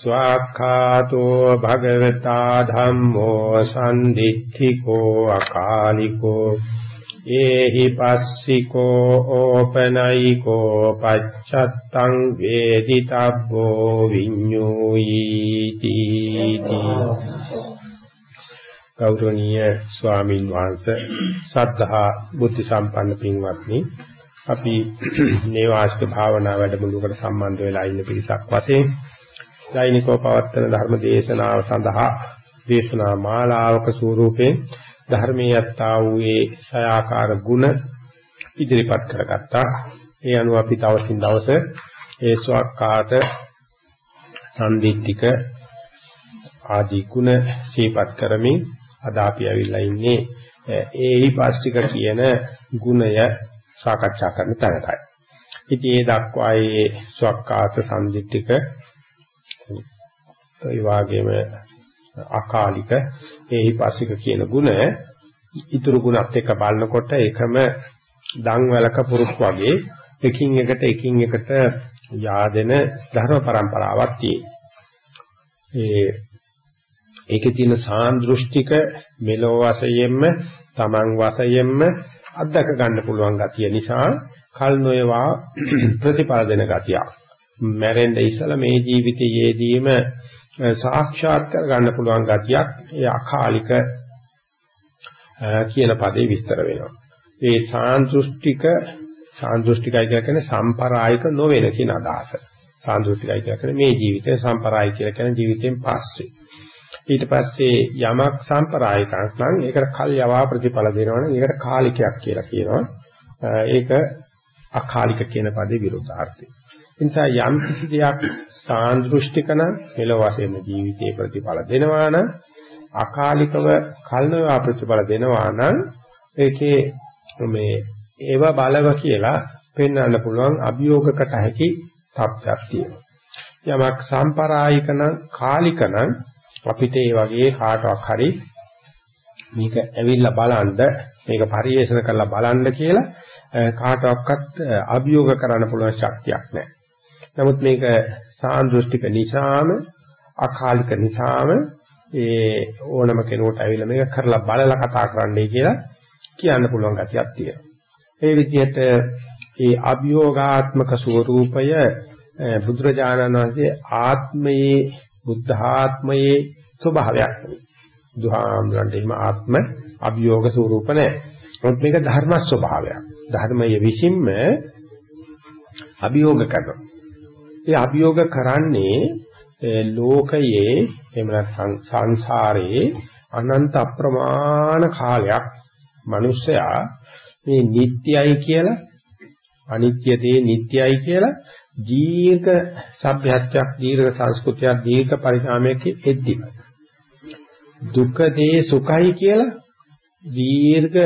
ස්වාක්ඛාතෝ භගවතා ධම්මෝ සම්දිත්තිකෝ අකාලිකෝ ඒහි පස්සිකෝ ඕපනයිකෝ පච්චත්තං වේදිතබ්බෝ විඤ්ඤෝයිති ගෞරවනීය ස්වාමින් වහන්සේ සද්ධා බුද්ධ සම්පන්න පින්වත්නි අපි නේවාසික භාවනා වැඩමුළුවකට සම්බන්ධ වෙලා ඉන්න පිරිසක් වශයෙන් දෛනිකව පවත්වන ධර්ම දේශනාව සඳහා දේශනා මාලාවක ස්වරූපයෙන් ධර්මයේ යත්තා වූයේ සයාකාර ගුණ ඉදිරිපත් කරගත්තා. ඒ අනුව අපි තවසින් දවස ඒ ස්වක්කාත සම්දිත්තික ආදී ගුණ සීපත් කරමින් අද අපි ඇවිල්ලා ඉන්නේ ඒහි පාස්තික කියන ගුණය සාකච්ඡා කරන තැනටයි. ඉතින් ඒ දක්වා ඒ ස්වක්කාත සම්දිත්තික ඒ වාගේම අකාලික ඒහිපස්සික කියන ගුණ ඉතුරු ගුණත් එක්ක බලනකොට ඒකම දන්වැලක පුරුක් වගේ එකින් එකට එකින් එකට yaadෙන ධර්ම પરම්පරාවක් තියෙනවා. ඒ ඒකේ තියෙන සාන්දෘෂ්ටික මෙලෝ වශයෙන්ම තමන් වශයෙන්ම අත්දක ගන්න පුළුවන් ගතිය නිසා කල් නොයවා ප්‍රතිපල දෙන ගතියක්. මැරෙන්න ඉස්සලා මේ ජීවිතයේදීම සාක්ෂාත් කර ගන්න පුළුවන් ගතියක් ඒ අකාලික කියන පදේ විස්තර වෙනවා. ඒ සාන්දෘෂ්ටික සාන්දෘෂ්ටිකයි කියන්නේ සම්පරායික නොවන කියන අදහස. සාන්දෘෂ්ටිකයි කියන්නේ මේ ජීවිතේ සම්පරායි කියලා කියන ජීවිතෙන් පස්සේ. ඊට පස්සේ යමක් සම්පරායිකක් නම් ඒකට කල් යවා ප්‍රතිඵල දෙනවනම් ඒකට කාලිකයක් කියලා කියනවා. ඒක අකාලික කියන පදේ විරුද්ධාර්ථය. නිසා යම් කිසි දෙයක් සාන්දෘෂ්ටික නම් මෙලොව වශයෙන් ජීවිතේ ප්‍රතිඵල දෙනවා නම් අකාලිකව කල්නවා ප්‍රතිඵල දෙනවා නම් ඒකේ මේ ඒව බලව කියලා පෙන්වන්න පුළුවන් අභියෝගකට හැකි තත්ත්වයක් තියෙනවා. යමක් සම්පරායික නම් කාලික නම් අපිට ඒ වගේ කාටවත් හරි මේක ඇවිල්ලා බලන්න මේක පරිේෂණ කරලා බලන්න කියලා කාටවත් අභියෝග කරන්න පුළුවන් ශක්තියක් නැහැ. නමුත් මේක සාන්දෘෂ්ටික නිසාම අකාලික නිසාම ඒ ඕනම කෙනෙකුට ඇවිල්ලා මේක කරලා බලලා කතා කරන්නයි කියලා කියන්න පුළුවන් ගතියක් තියෙනවා. ඒ විදිහට ඒ අභියෝගාත්මක ස්වરૂපය බුදුරජාණන් වහන්සේ ආත්මයේ බුද්ධාත්මයේ ස්වභාවයක් නෙවෙයි. බුදුහාමුදුරන්ට එහෙම ආත්ම අභියෝග ස්වરૂප නැහැ. මොකද මේක ධර්ම ස්වභාවයක්. ධර්මයේ විසින්ම අභියෝග කරනවා. ඒ අභියෝග කරන්නේ ලෝකයේ එහෙම නැත්නම් සංසාරයේ අනන්ත අප්‍රමාණ කාලයක් මිනිස්සයා මේ නිට්ටයයි කියලා අනිත්‍ය දේ නිට්ටයයි කියලා දීර්ඝ සભ્યත්වයක් දීර්ඝ සංස්කෘතියක් දීර්ඝ පරිණාමයක එද්දිම දුක්ඛ දේ සුඛයි කියලා දීර්ඝ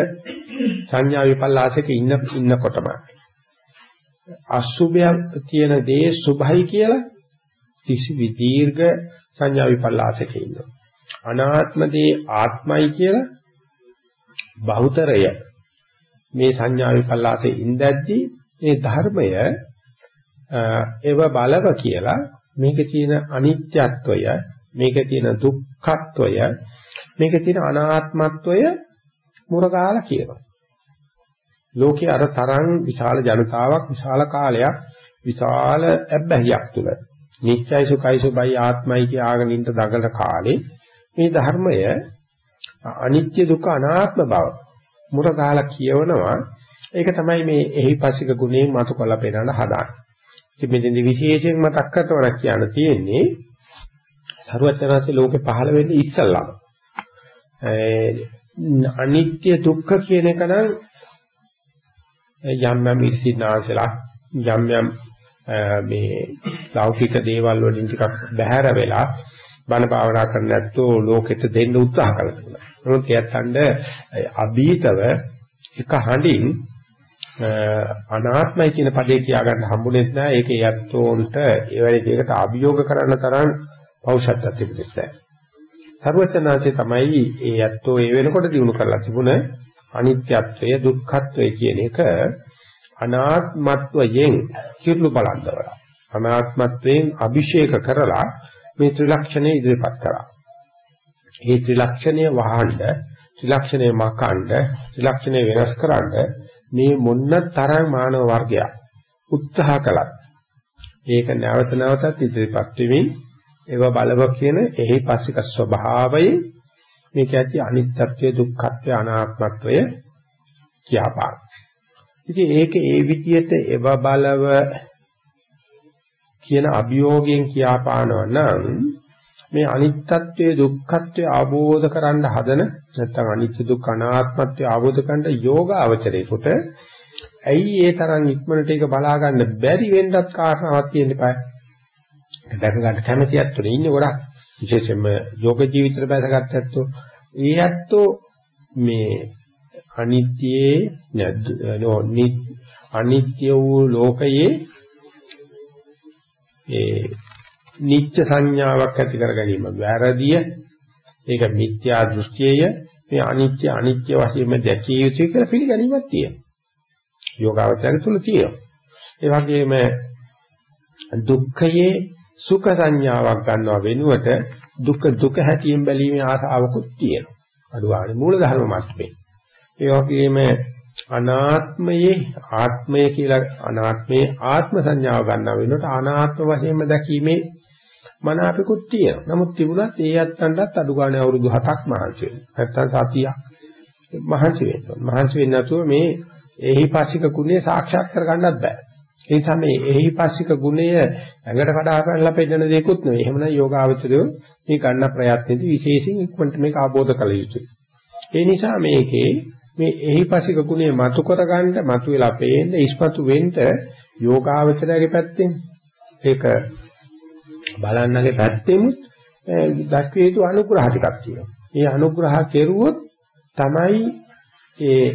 සංඥා විපල්ලාසයක ඉන්න ඉන්නකොටම. අසුභයක් තියෙන දේ සුභයි කියලා කිසි විදීර්ඝ සංඥා විපල්ලාසක ඉන්නවා. අනාත්මදී ආත්මයි කියලා බහුතරය මේ සංඥා විපල්ලාසේ ඉඳද්දී මේ ධර්මය එව බලව කියලා මේකේ තියෙන අනිත්‍යත්වය මේකේ තියෙන දුක්ඛත්වය මේකේ තියෙන අනාත්මත්වය මුරගාලා කියනවා. ලෝකේ අර තරම් විශාල ජනතාවක් විශාල කාලයක් විශාල අබ්බැහියක් තුල නිත්‍යයි සුඛයි සුබයි ආත්මයි කියාගෙන ඉන්න දඟල කාලේ මේ ධර්මය අනිත්‍ය දුක්ඛ අනාත්ම බව මුරගාලා කියවනවා ඒක තමයි මේ එහිපසික ගුණයෙන් මතු කළ පෙන්නන හදාන්නේ. ඉතින් මෙතෙන්දි විශේෂයෙන් මතක් කරතවරක් කියන්න තියෙන්නේ සරුවචනාංශේ ලෝකේ පහළ වෙන්නේ ඉස්සල්ලාම. අනිත්‍ය දුක්ඛ කියන එක නම් යම් යම් ඉස්සිනාසලා යම් යම් මේ ලෞකික දේවල් වලින් ටිකක් බැහැර වෙලා බණ භාවනා කරන්න නැත්තෝ ලෝකෙට දෙන්න උත්සාහ කළා කියලා. නමුත් එයත්ඳ අභීතව එක හඬින් අනාත්මයි කියන පදේ කියාගන්න හම්බුනේ නැහැ. ඒක යැත්තෝන්ට ඒ වගේ දෙයකට අභියෝග කරන්න තරම් පෞෂත්වයක් තිබුණේ නැහැ. සර්වචනාංශය තමයි ඒ යැත්තෝ ඒ වෙනකොට දිනු කරලා තිබුණ අනිත්‍යත්වය දුක්ඛත්වය කියන එක අනාත්මත්වයෙන් කිරුළු බලන්දවලා. අනාත්මත්වයෙන් අභිෂේක කරලා මේ ත්‍රිලක්ෂණය ඉදිරිපත් කරා. මේ ත්‍රිලක්ෂණය වහඬ ත්‍රිලක්ෂණය මකණ්ඩ ත්‍රිලක්ෂණය වෙනස් කරන්න මේ මොන්න තරම් මානව වර්ගයක් උත්සාහ කළා. ඒක නැවත නැවතත් ඉදිරිපත් වෙමින් ඒව බලව කියන එහි පස්සික ස්වභාවය මේක ඇති අනිත්‍යත්වය දුක්ඛත්වය අනාත්මත්වය කියපාන. ඉතින් ඒක ඒ විදිහට ඒව බලව කියන අභියෝගයෙන් කියාපානවා නම් මේ අනිත්‍යත්වයේ දුක්ඛත්වයේ ආબોධ කරන්න හදන නැත්නම් අනිත්‍ය දුක්ඛ අනාත්මත්වයේ ආબોධ කරන්න යෝග අවචරේකට ඇයි ඒ තරම් ඉක්මනට ඒක බලා ගන්න බැරි වෙන්නත් කාරණාවක් තියෙන්න eBay. ඒක දැක ගන්න කැමැතියත් තුනේ ඉන්නේ ගොඩක් විශේෂයෙන්ම යෝග ජීවිතේ බැසගත් ඇත්තෝ ඒ ඇත්තෝ මේ අනිත්‍යයේ නෝ අනිත්‍ය වූ ලෝකයේ ඒ නිත්‍ය සංඥාවක් ඇති කර ගැනීම වැරදිය. ඒක මිත්‍යා දෘෂ්ටියය. මේ අනිත්‍ය අනිත්‍ය වශයෙන්ම දැකිය යුතුයි කියලා පිළිගැනීමක් තියෙනවා. යෝගාවචරය තුල තියෙනවා. ඒ වගේම දුක්ඛයේ සුඛ සංඥාවක් ගන්නවා වෙනුවට දුක දුක හැටියෙන් බැලීමේ ආසාවකුත් තියෙනවා අඩුවානේ මූල ධර්ම මට්ටමේ ඒ වගේම අනාත්මයේ ආත්මය කියලා අනාත්මයේ ආත්ම සංඥාව ගන්නවා වෙනකොට අනාත්ම වශයෙන්ම දැකීමේ මනාපිකුත් තියෙනවා. නමුත් තිබුණත් ඒ යත්තන්ටත් අඩු ගානේ අවුරුදු 7ක් මහන්සි වෙනවා. නැත්තම් සතියක් මහන්සි වෙනවා. මහන්සි වෙන්නේ නැතුව මේ එහිපස්සික ගුණය සාක්ෂාත් කරගන්නත් බෑ. ඒ නිසා මේ එහිපස්සික ගුණය ඇඟට කඩා පැනලා පෙන්නන දෙයක්වත් නෙවෙයි. එහෙමනම් යෝගාවචරය මේ ගන්න ප්‍රයත්නෙදි විශේෂයෙන් ඉක්මනට මේක ආબોධ කළ යුතුයි. ඒ නිසා මේකේ මේ එහිපසික ගුණය මතු කරගන්න මතු වෙලා පේන්න ඉස්පතු වෙන්න යෝගාවචරයේ පැත්තෙන් ඒක බලන්නගේ පැත්තෙමුත් දක්විය යුතු අනුග්‍රහ ටිකක් තියෙනවා. මේ අනුග්‍රහ කෙරුවොත් තමයි ඒ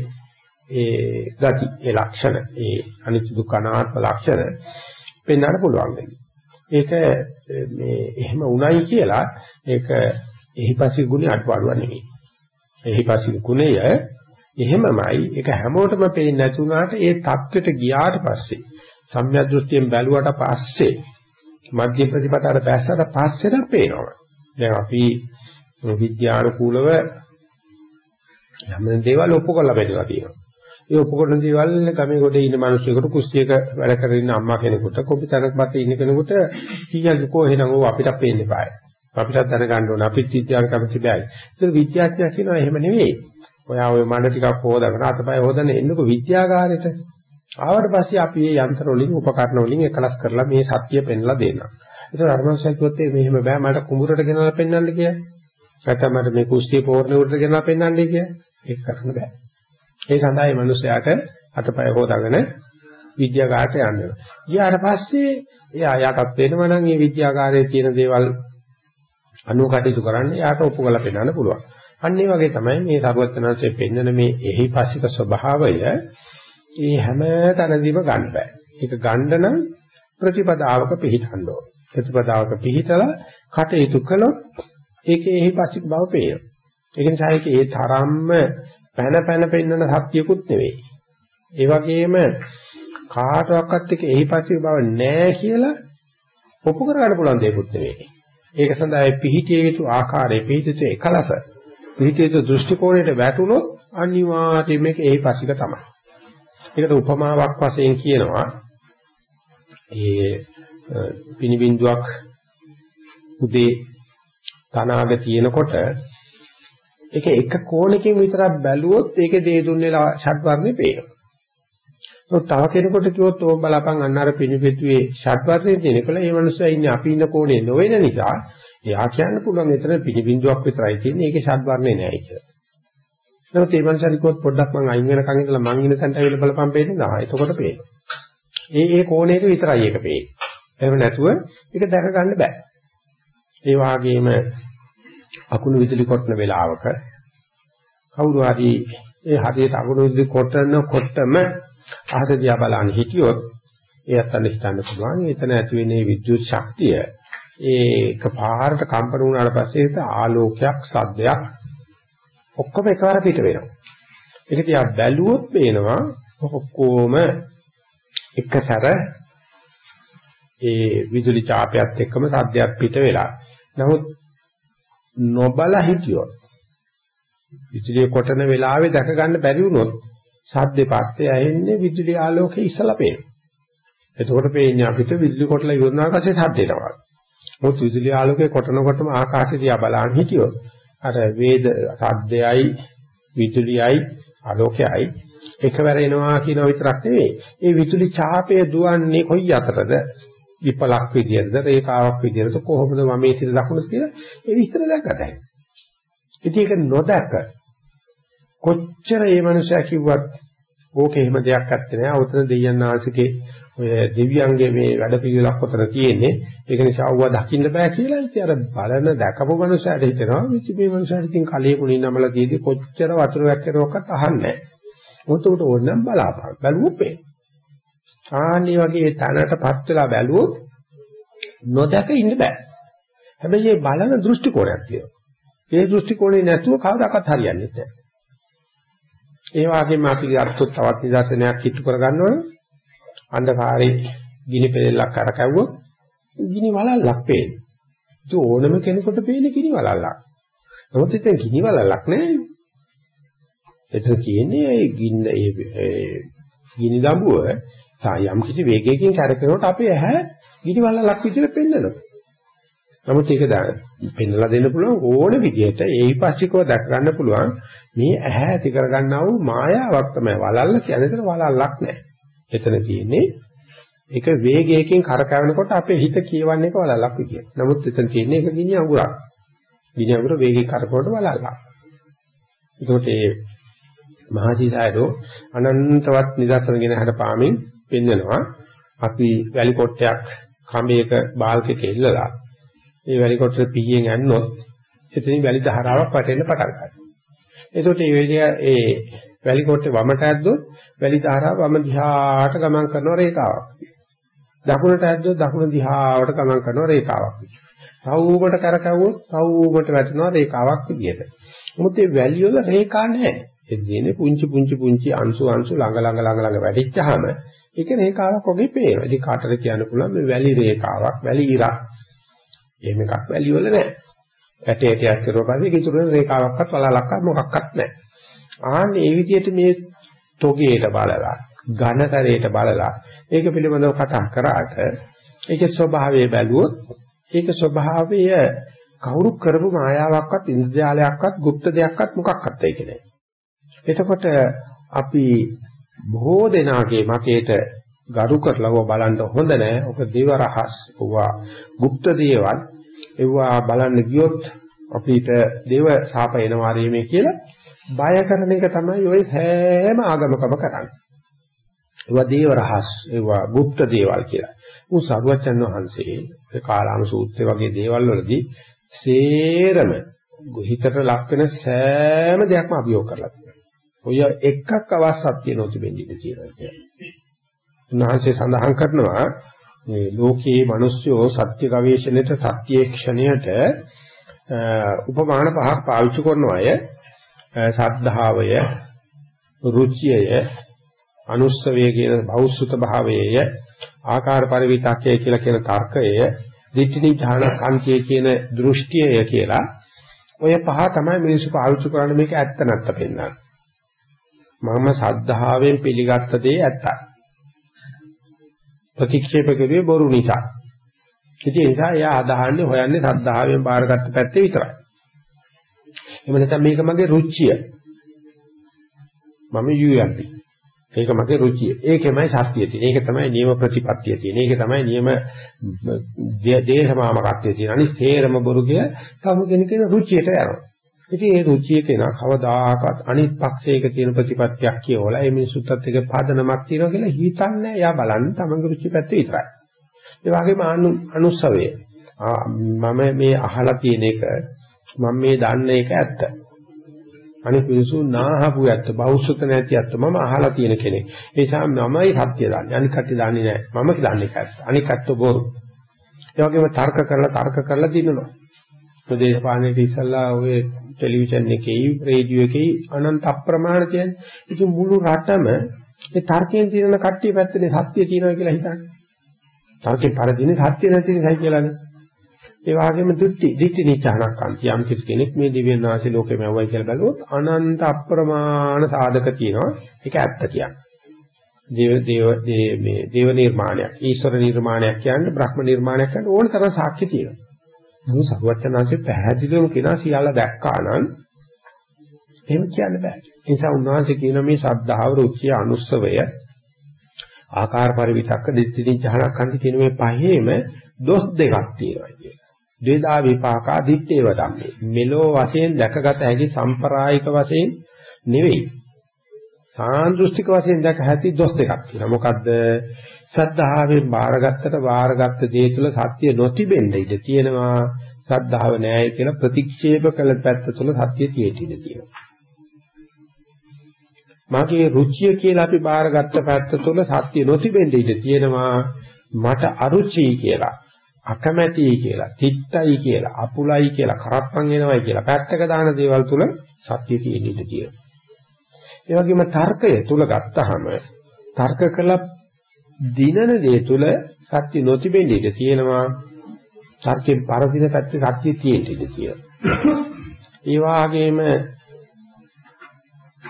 ඒ ගති ඒ ලක්ෂණ ඒ අනිත්‍ය දුක්ඛ අනාත්ම ලක්ෂණ පෙන්වන්න පුළුවන් වෙන්නේ. ඒක මේ එහෙම උණයි කියලා ඒක එහිපසික ගුණය අටපාඩුවක් නෙමෙයි. එහිපසික ගුණය එහෙමමයි ඒක හැමෝටම පේන්නේ නැති වුණාට ඒ தත්වෙට ගියාට පස්සේ සම්‍යක් දෘෂ්ටියෙන් බැලුවට පස්සේ මධ්‍ය ප්‍රතිපදාවට බැස්සට පස්සෙට පේනවා. දැන් අපි විද්‍යානුකූලව යම් දේවල් ඔප්පු කරලා බැලුවා තියෙනවා. ඒ ඔප්පු කරන දේවල් ගමේ කොට ඉන්න මිනිස්සුන්ට කුස්සියක වැඩ කරගෙන ඉන්න අම්මා කෙනෙකුට කොපිටනක් මත ඉන්න කෙනෙකුට කීයක් කොහෙනම් ඕව අපිට පේන්නේ පායි. අපිටත් දැනගන්න ඕන අපිත් විද්‍යාව කැමති බෑයි. ඒක විද්‍යාඥයා කියනවා එහෙම නෙවෙයි. ඔයා ওই මඩ ටිකක් හොදාගෙන අතපය හොදන්න එන්නකො විද්‍යාගාරයට. ආවට පස්සේ අපි මේ යන්ත්‍ර වලින් උපකරණ වලින් එකලස් කරලා මේ සත්‍ය පෙන්ලා දෙනවා. ඒක ධර්මංශය කිව්වොත් මෙහෙම බෑ මට කුඹුරට ගෙනලා පෙන්වන්න කියලා. නැත්නම් මට මේ කුස්සිය පෝරණේ උඩට ගෙනලා පෙන්වන්නයි කියලා. ඒක කරන්න බෑ. ඒ සඳහා මේ මිනිස්යාට අතපය හොදාගෙන විද්‍යාගාරයට යන්න වෙනවා. ගියාට පස්සේ එයා යටත් වෙනවා නම් මේ විද්‍යාගාරයේ තියෙන දේවල් අනුව කටයුතු කරන්න යාට ඔප්පු කරලා පෙන්වන්න පුළුවන්. අන්න ඒ වගේ තමයි මේ සරුවචනanse පෙන්වන මේ එහි පස්සික ස්වභාවය ඒ හැම තැනදීම ගන්න බෑ. ඒක ගන්න නම් ප්‍රතිපදාවක පිළිටන්න ඕන. ප්‍රතිපදාවක පිළිතලා කටයුතු කළොත් ඒකේ එහිපස්සික බව පේනවා. ඒක නිසා ඒක ඒ තරම්ම පැන පැන පෙන්වන සත්‍යකුත් නෙවෙයි. ඒ වගේම කාටවත් එක්ක එහිපස්සික බව නැහැ කියලා ඔප්පු කරගන්න පුළුවන් දෙයක්වත් නෙවෙයි. ඒක සඳහා පිහිටිය යුතු ආකාරය පිහිටිත එකලස පිහිටිය යුතු දෘෂ්ටි කෝණයට වැටුනොත් අනිවාර්යයෙන් මේක එහිපස්සික තමයි. ඒකට උපමාවක් වශයෙන් කියනවා ඒ පිනිබින්දුවක් උදේ තනාග තියෙනකොට ඒක එක කෝණකින් විතරක් බැලුවොත් ඒකේ දේ දුන්නේ ෂඩ් වර්ණේ පේනවා. ඒක තව කෙනෙකුට කිව්වොත් ඕක බලපන් අන්න අර පිනිපෙතුවේ ෂඩ් වර්ණේ තියෙනකල ඒ මනුස්සයා ඉන්නේ අපි ඉන්න කෝණේ නොවන නිසා එයා කියන්න පුළුවන් එතන පිනිබින්දුවක් විතරයි තියෙන්නේ ඒකේ ෂඩ් වර්ණේ නැහැ කියලා. නමුත් ඒ මනුස්සයා කිව්වොත් පොඩ්ඩක් මං අයින් වෙනකන් ඉඳලා මං ඉන්න තැනට ඇවිල්ලා බලපන් පේන්නේ නැහැ. එතකොට පේනවා. ඒ ඒ කෝණයට විතරයි ඒක පේන්නේ. එහෙම නැතුව ඒක දැක ගන්න බෑ. ඒ වාගේම අකුණු විදුලි කොටන වෙලාවක කවුරු හරි ඒ හරියට අකුණු විදුලි කොටනකොටම අහස දිහා බලන්න හිටියොත් එයත් අන්න හිතන්න පුළුවන් එතන ඇති වෙන විද්‍යුත් ශක්තිය ඒක පාරට කම්පන වුණාට පස්සේ ඒක ආලෝකයක් සද්දයක් ඔක්කොම එකවර පිට වෙනවා. ඒක තියා බැලුවොත් පේනවා ඔක්කොම එකසර ඒ විදුලි ඡාපයත් එක්කම සද්දයක් පිට වෙලා. නමුත් නොබල හිටියොත් විදුලිය කොටන වෙලාවේ දැක ගන්න බැරි වුණොත් සද්දේ පස්සේ ඇහෙන්නේ විදුලි ආලෝකයේ ඉස්සලා පේනවා. එතකොට පේන්නේ අපිට විදුලි කොටලා ඉවරනාට පස්සේ සද්දේනවා. මොකද විදුලි ආලෝකයේ කොටනකොටම ආකාශය දිහා බලන් හිටියොත් අර වේද සද්දයයි විදුලියයි ආලෝකයයි එකවර එනවා කියන විතරක් නෙවෙයි. ඒ විදුලි ඡාපය දුවන්නේ කොයි අතරද? විපලක් විදියටද රේඛාවක් විදියටද කොහොමද වමේ සිට දකුණට කියලා ඒ විස්තර දැක්කටයි. ඉතින් ඒක නොදැක කොච්චර මේ මනුස්සයා කිව්වත් ඕකේ එහෙම දෙයක් නැත්තේ නෑ. අවතන දෙයයන් ආංශිකේ ඔය දෙවියන්ගේ මේ වැඩ පිළිවෙලක් උතර තියෙන්නේ. ඒක නිසා ඌව දකින්න බෑ කියලා ඉතින් අර බලන දැකපු මනුස්සයාට හිතෙනවා ඉතින් මේ මනුස්සයාට ඉතින් කලයේ කුණින් නමලා තියෙදි කොච්චර වතුර වැක්කරවක්වත් අහන්නේ නෑ. මොකද උට ඕනනම් බලාපන්. බැලුවොත් ආනි වගේ තැනටපත් වෙලා බැලුවොත් නොදැක ඉන්න බෑ. හැබැයි මේ බලන දෘෂ්ටි කෝණයක් තියෙනවා. ඒ දෘෂ්ටි කෝණේ නැතුව කවදාකවත් හරියන්නේ නැහැ. ඒ වගේම අපි අර්ථොත් තවත් නිදර්ශනයක් කිට්ටු කරගන්නවනේ. අන්ධකාරේ ගිනි පෙරෙල්ලක් කරකැවුවොත් ගිනි වලල්ලක් පේනවා. ඒක ඕනම කෙනෙකුට පේන ගිනි වලල්ලක්. නමුත් ඉතින් ගිනි වලල්ලක් නෑ. එතන කියන්නේ ඒ ගින්න ඒ ගිනි දඹුව යම් කිසි වේගයකින් කරකිනකොට අපේ ඇහැ ගිනි වලල්ලක් විදිහට පෙන්නනවා. නමුත් ඒක පෙන්නලා දෙන්න පුළුවන් ඕන විදිහට ඒයිපස්සිකව දැක ගන්න පුළුවන් මේ ඇහැ ඇති කරගන්නා වූ මායාවක් තමයි වලල්ල කියන්නේ. ඒතර වලල්ලක් නෑ. එතන තියෙන්නේ ඒක වේගයකින් කරකවනකොට අපේ හිත කියවන්නේ ඒක වලල්ලක් විදියට. නමුත් එතන තියෙන්නේ ඒක ගිනි අඟුරක්. ගිනි අඟුර වේගයෙන් කරකවනකොට වලල්ලක්. ඒකට ඒ මහජීසායෝ අනන්තවත් නිදර්ශනගෙන හර පාමින් පෙන්නනවා අපි වැලි කොටයක් කඹයක බාල්කයක ඉල්ලලා ඒ වැලි කොටේ පීයෙන් යන්නොත් එතනින් වැලි ධාරාවක් වැටෙන්න පටන් ගන්නවා. එතකොට මේ විදිය ඒ වැලි කොටේ වමට ඇද්දොත් වැලි ධාරාව වම දිහාට ගමන් කරන රේඛාවක්. දකුණට ඇද්දොත් දකුණ දිහාවට ගමන් කරන රේඛාවක්. සවුමට කරකවුවොත් සවුමට වැටෙනවා රේඛාවක් විදියට. මොකද මේ වැලි වල රේඛා නැහැ. ඒ කියන්නේ පුංචි පුංචි පුංචි අංශු අංශු ළඟ ළඟ ළඟ ළඟ වැඩිච්චාම ඒක රේඛාවක් වගේ පේනවා. ඉතින් කාටද කියන්න පුළුවන් මේ වැලි රේඛාවක්, වැලි ඉරක්. එහෙම එකක් වැලි වල නැහැ. ඇටේ ඇටයක් කරුවා පස්සේ ඒක ඉතුරු වෙන රේඛාවක්වත් වලලක්වත් මොකක්වත් නැහැ. ආන්නේ මේ විදිහට මේ තොගේට බලලා, ඝනතරයට බලලා ඒක පිළිබඳව කතා කරාට ඒකේ ස්වභාවය බැලුවොත් ඒක ස්වභාවය කවුරු කරපු මායාවක්වත් ඉන්ද්‍රජාලයක්වත් গুপ্ত දෙයක්වත් මොකක්වත් ඒක නෑ. එතකොට අපි බොහෝ දෙනාගේ මතයට ගරු කරලා බලන්න හොඳ නෑ. ඔක දේව රහස්, ඔවා গুপ্ত දේවල්. ඒවා බලන්න ගියොත් අපිට දේව ශාප එනවා රීමේ කියලා බය කරන එක තමයි ওই හැම ආගමකම කරන්නේ. ඒවා දේව රහස්, ඒවා গুপ্ত දේවල් කියලා. උන් සරුවචන් වහන්සේ ඒ කාලාම සූත්‍රය වගේ දේවල් වලදී සේරම හිතට ලක් වෙන සෑම දෙයක්ම අභියෝග කරලා ඔය එකක් අවශ්‍යක් තියෙනවා තිබෙන්නේ ඉඳී කියලා කියන්නේ. උන්වහන්සේ සඳහන් කරනවා මේ ලෝකයේ මිනිස්සුયો සත්‍ය ගවේෂණයට සත්‍යයේ ක්ෂණයට උපමාන පහක් පාවිච්චි කරන අය සද්ධාවය, රුචියය, අනුස්සවය කියන බෞද්ධ භාවයය, ආකාර පරිවිතක්කය කියලා කියන තර්කය, දිට්ඨිනි ඥාන කාන්තිය කියන දෘෂ්ටිය කියලා ඔය පහ තමයි මිනිස්සු පාවිච්චි කරන්නේ මේක ඇත්ත නැත්ත පෙන්නන්න. මම සද්ධාවෙන් පිළිගත්ත දේ ඇත්තයි. ප්‍රතික්ෂේප කරුවේ බොරු නිසා. ඉතින් ඒ නිසා එයා අදහන්නේ හොයන්නේ සද්ධාවෙන් බාරගත්ත පැත්තේ විතරයි. එහෙම නැත්නම් මේක මගේ රුචිය. මම UMP. ඒක මගේ රුචිය. ඒකමයි සත්‍යය තියෙන්නේ. ඒක තමයි නියම ප්‍රතිපත්තිය තියෙන්නේ. ඒක තමයි නියම දේශමාමකත්වයේ තියෙන. අනිත් හේරම බොරු කිය තම කෙනෙකුගේ රුචියට යනවා. ඉතින් ඒ රුචිය කෙනා කවදාකවත් අනිත් පක්ෂයක තියෙන ප්‍රතිපත්තියක් කියවලා ඒ මිනිසුත් එක්ක පදනමක් තියෙනවා කියලා හිතන්නේ. එයා බලන්නේ තමන්ගේ රුචිය පැත්ත විතරයි. ඒ වගේම අනුස්සවය. මම මේ අහලා තියෙන එක මම මේ දන්න එක ඇත්ත. අනිත් මිනිස්සු නාහපු ඇත්ත බෞද්ධත නැති ඇත්ත මම අහලා තියෙන කෙනෙක්. ඒ නිසා මමයි සත්‍ය දන්නේ. අනිත් කට්ටිය දන්නේ නැහැ. මම දන්නේ ඒක ඇත්ත. අනිත් කට්ටිය බොරු. ඒ වගේම තර්ක කරලා තර්ක කරලා දිනනවා. ප්‍රදේශපාලනයේ ඉස්සල්ලා ඔය ටෙලිවිෂන් එකේ රේඩියෝ එකේ අනන්ත අප්‍රමාණ තියෙන. ඉතින් මුළු රටම ඒ තර්කයෙන් තියෙන කට්ටිය පැත්තේ සත්‍ය තියෙනවා කියලා හිතන්නේ. තර්කේ පරදිනේ සත්‍ය නැති නිසායි කියලානේ. ඒ වගේම දුක්ටි දිට්ඨි නිචානක්කාන්ති යම් කිසි කෙනෙක් මේ දිව්‍යන් වාසී ලෝකෙම යවයි කියලා බැලුවොත් අනන්ත අප්‍රමාණ සාධක තියෙනවා ඒක ඇත්ත කියන්නේ දේව දේව මේ දේව නිර්මාණයක් ඊශ්වර නිර්මාණයක් කියන්නේ බ්‍රහ්ම නිර්මාණයක් කියන්නේ ඕන තරම් සාක්ෂි තියෙනවා මොහු සර්වචනාංශේ පැහැදිලිවම කියනවා සියල්ල දැක්කා නම් එහෙම කියන්න බෑ ඒ නිසා උන්වහන්සේ කියන මේ ශ්‍රද්ධාව රුචිය අනුස්සවය ආකාර පරිවිතක්ක දිට්ඨි නිචානක්කාන්ති කියන මේ පහේම දොස් දෙකක් තියෙනවා කියන්නේ ද්වේදා විපාකා දිත්තේව ධම්මේ. මෙලෝ වශයෙන් දැකගත හැකි සම්ප්‍රායික වශයෙන් නෙවෙයි. සාන්දෘෂ්ටික වශයෙන් දැක හැකි දොස් දෙකක් තියෙනවා. මොකද්ද? සද්ධාවෙන් බාරගත්තට බාරගත්ත දේ තුල සත්‍ය නොතිබෙන්න ඉඩ තියෙනවා. සද්ධාව නෑයි කියලා ප්‍රතික්ෂේප කළ පැත්ත තුල සත්‍ය තියෙට ඉඩ තියෙනවා. මාගේ රුචිය කියලා අපි බාරගත්ත පැත්ත තුල සත්‍ය නොතිබෙන්න ඉඩ තියෙනවා. මට අරුචි කියලා අකමැතියි කියලා, තිත්තයි කියලා, අපුලයි කියලා, කරප්පන් එනවයි කියලා පැත්තක දාන දේවල් තුල සත්‍ය තියෙන්න ඉඩ තියෙනවා. ඒ වගේම තර්කය තුල ගත්තහම තර්ක කළ දිනන දේ තුල සත්‍ය නොතිබෙන්න ඉඩ තියෙනවා. තර්කයෙන් පරදින පැත්තේ සත්‍ය තියෙන්න ඉඩ තියෙනවා. ඒ වගේම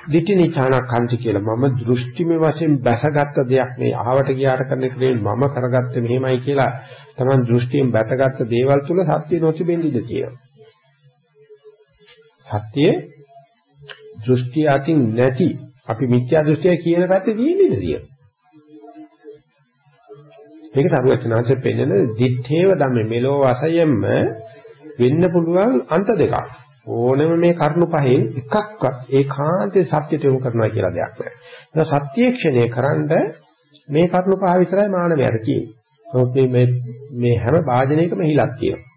දිටිනි ඡානකන්ති කියලා මම දෘෂ්ටිමය වශයෙන් බැසගත්ත දෙයක් මේ අහවට ගියාට කරන එක නෙවෙයි මම කරගත්තේ මෙහෙමයි කියලා Taman දෘෂ්ටියෙන් බැසගත්ත දේවල් තුල සත්‍ය නොතිබෙන්න ඉඩ තියෙනවා සත්‍ය දෘෂ්ටි අතින් නැති අපි මිත්‍යා දෘෂ්ටිය කියන පැත්තේ තියෙන ඉඩ තියෙනවා මේක සරුවචනාංශයෙන් පෙන්නන දිත්තේව ධම්මේ මෙලෝ වශයෙන්ම වෙන්න පුළුවන් අන්ත දෙකක් ඕනෙම මේ කරුණු පහෙන් එකක්වත් ඒකාන්තේ සත්‍යයට යොමු කරනවා කියලා දෙයක් නැහැ. ඒක සත්‍යක්ෂණය කරන්ඩ මේ කරුණු පහ විතරයි මානවයාට කියන්නේ. නමුත් මේ මේ හැම වාදනයකම හිලක් තියෙනවා.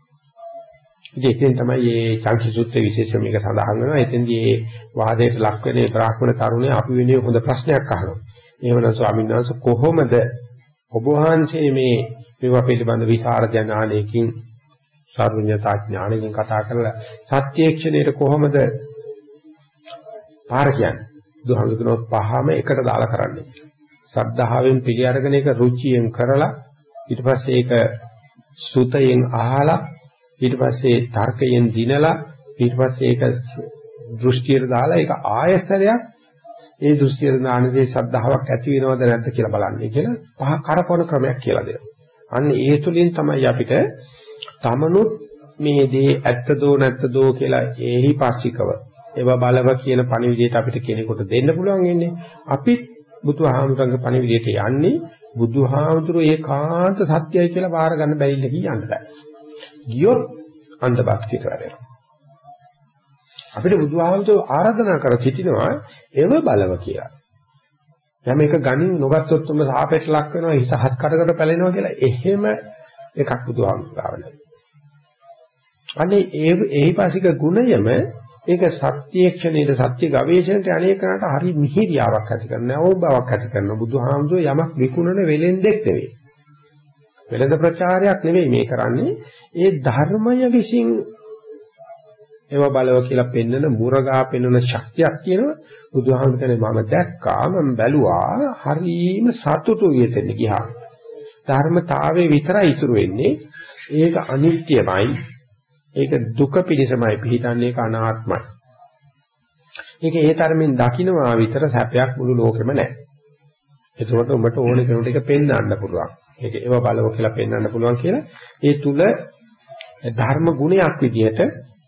ඉතින් එතෙන් තමයි මේ චංකි සූත්‍රයේ විශේෂ මේක සඳහන් වෙනවා. එතෙන්දී මේ වාදයට ලක් වෙන බ්‍රාහ්මණ තරුණයා අපි වෙනුවෙන් හොඳ ප්‍රශ්නයක් අහනවා. එහෙමනම් ස්වාමීන් වහන්සේ කොහොමද ඔබ වහන්සේ මේ මේවා පිළිබඳ විසරද ඥානයකින් සාර්වඥතා ඥාණයෙන් කතා කරලා සත්‍යේක්ෂණයට කොහොමද පාර කියන්නේ? බුදුහාමුදුරුවෝ පහම එකට දාලා කරන්නේ. සද්ධාවෙන් පිළි අරගෙන ඒක රුචියෙන් කරලා ඊට පස්සේ ඒක සුතයෙන් අහලා ඊට පස්සේ තර්කයෙන් දිනලා ඊට පස්සේ ඒක දෘෂ්ටියට දාලා ඒක ආයතරයක් ඒ දෘෂ්ටියට දානදී සද්ධාාවක් ඇති වෙනවද නැද්ද කියලා බලන්නේ කියලා පහ කරපවන ක්‍රමයක් කියලා දෙනවා. අන්න ඒ තුලින් තමයි අපිට තමනුත් මේ දේ ඇත්තදෝ නැත්තදෝ කියලා ඒහි පාස්සිකව ඒවා බලව කියන පණිවිඩයට අපිට කෙනෙකුට දෙන්න පුළුවන් ඉන්නේ. අපි බුදුහාමුදුරන්ගේ පණිවිඩයට යන්නේ බුදුහාමුදුරු ඒකාන්ත සත්‍යයි කියලා බාර ගන්න බැරිද කියන්න බෑ. ගියොත් අන්ධ භක්තියට වැඩෙනවා අපිට බුදුහාමුදුරු ආරාධනා කර සිටිනවා එව බලව කියලා. යම් එක ගණින් නොගත්තොත් උඹ සාපේක්ෂ ලක් වෙනවා හිස හත් කඩකට පැලෙනවා කියලා. එහෙම එකක් බුදුහාමුදුරුවෝ අනේ ඒ එහිපාසික ගුණයම ඒක සත්‍යක්ෂණයට සත්‍ය ගවේෂණයට අනේකනට හරි මිහිරියාවක් ඇති කරනවා ඕබාවක් ඇති කරනවා බුදුහාමුදුරුවෝ යමක් විකුණන වෙලෙන්දෙක් නෙවෙයි. වෙළඳ ප්‍රචාරයක් නෙවෙයි මේ කරන්නේ. ඒ ධර්මය විසින් ඒව බලව කියලා පෙන්වන මුරගා පෙන්වන ශක්තියක් කියනවා බුදුහාමුදුරනේ මම දැක්කා මම බැලුවා හරීම සතුටු වියතෙන්න ගියා. ධර්මතාවයේ විතරයි ඉතුරු වෙන්නේ. ඒක අනිත්‍යමයි. ඒක දුක පිණිසමයි පිහිටන්නේ ඒක අනාත්මයි. ඒක ඒ තරමින් දකින්නවා විතර සැපයක් මුළු ලෝකෙම නැහැ. එතකොට උඹට ඕනේ කෙනෙකුට ඒක පෙන්වන්න පුළුවන්. ඒක ඒව බලව කියලා පෙන්වන්න පුළුවන් කියලා. ඒ තුල ධර්ම ගුණයක් විදිහට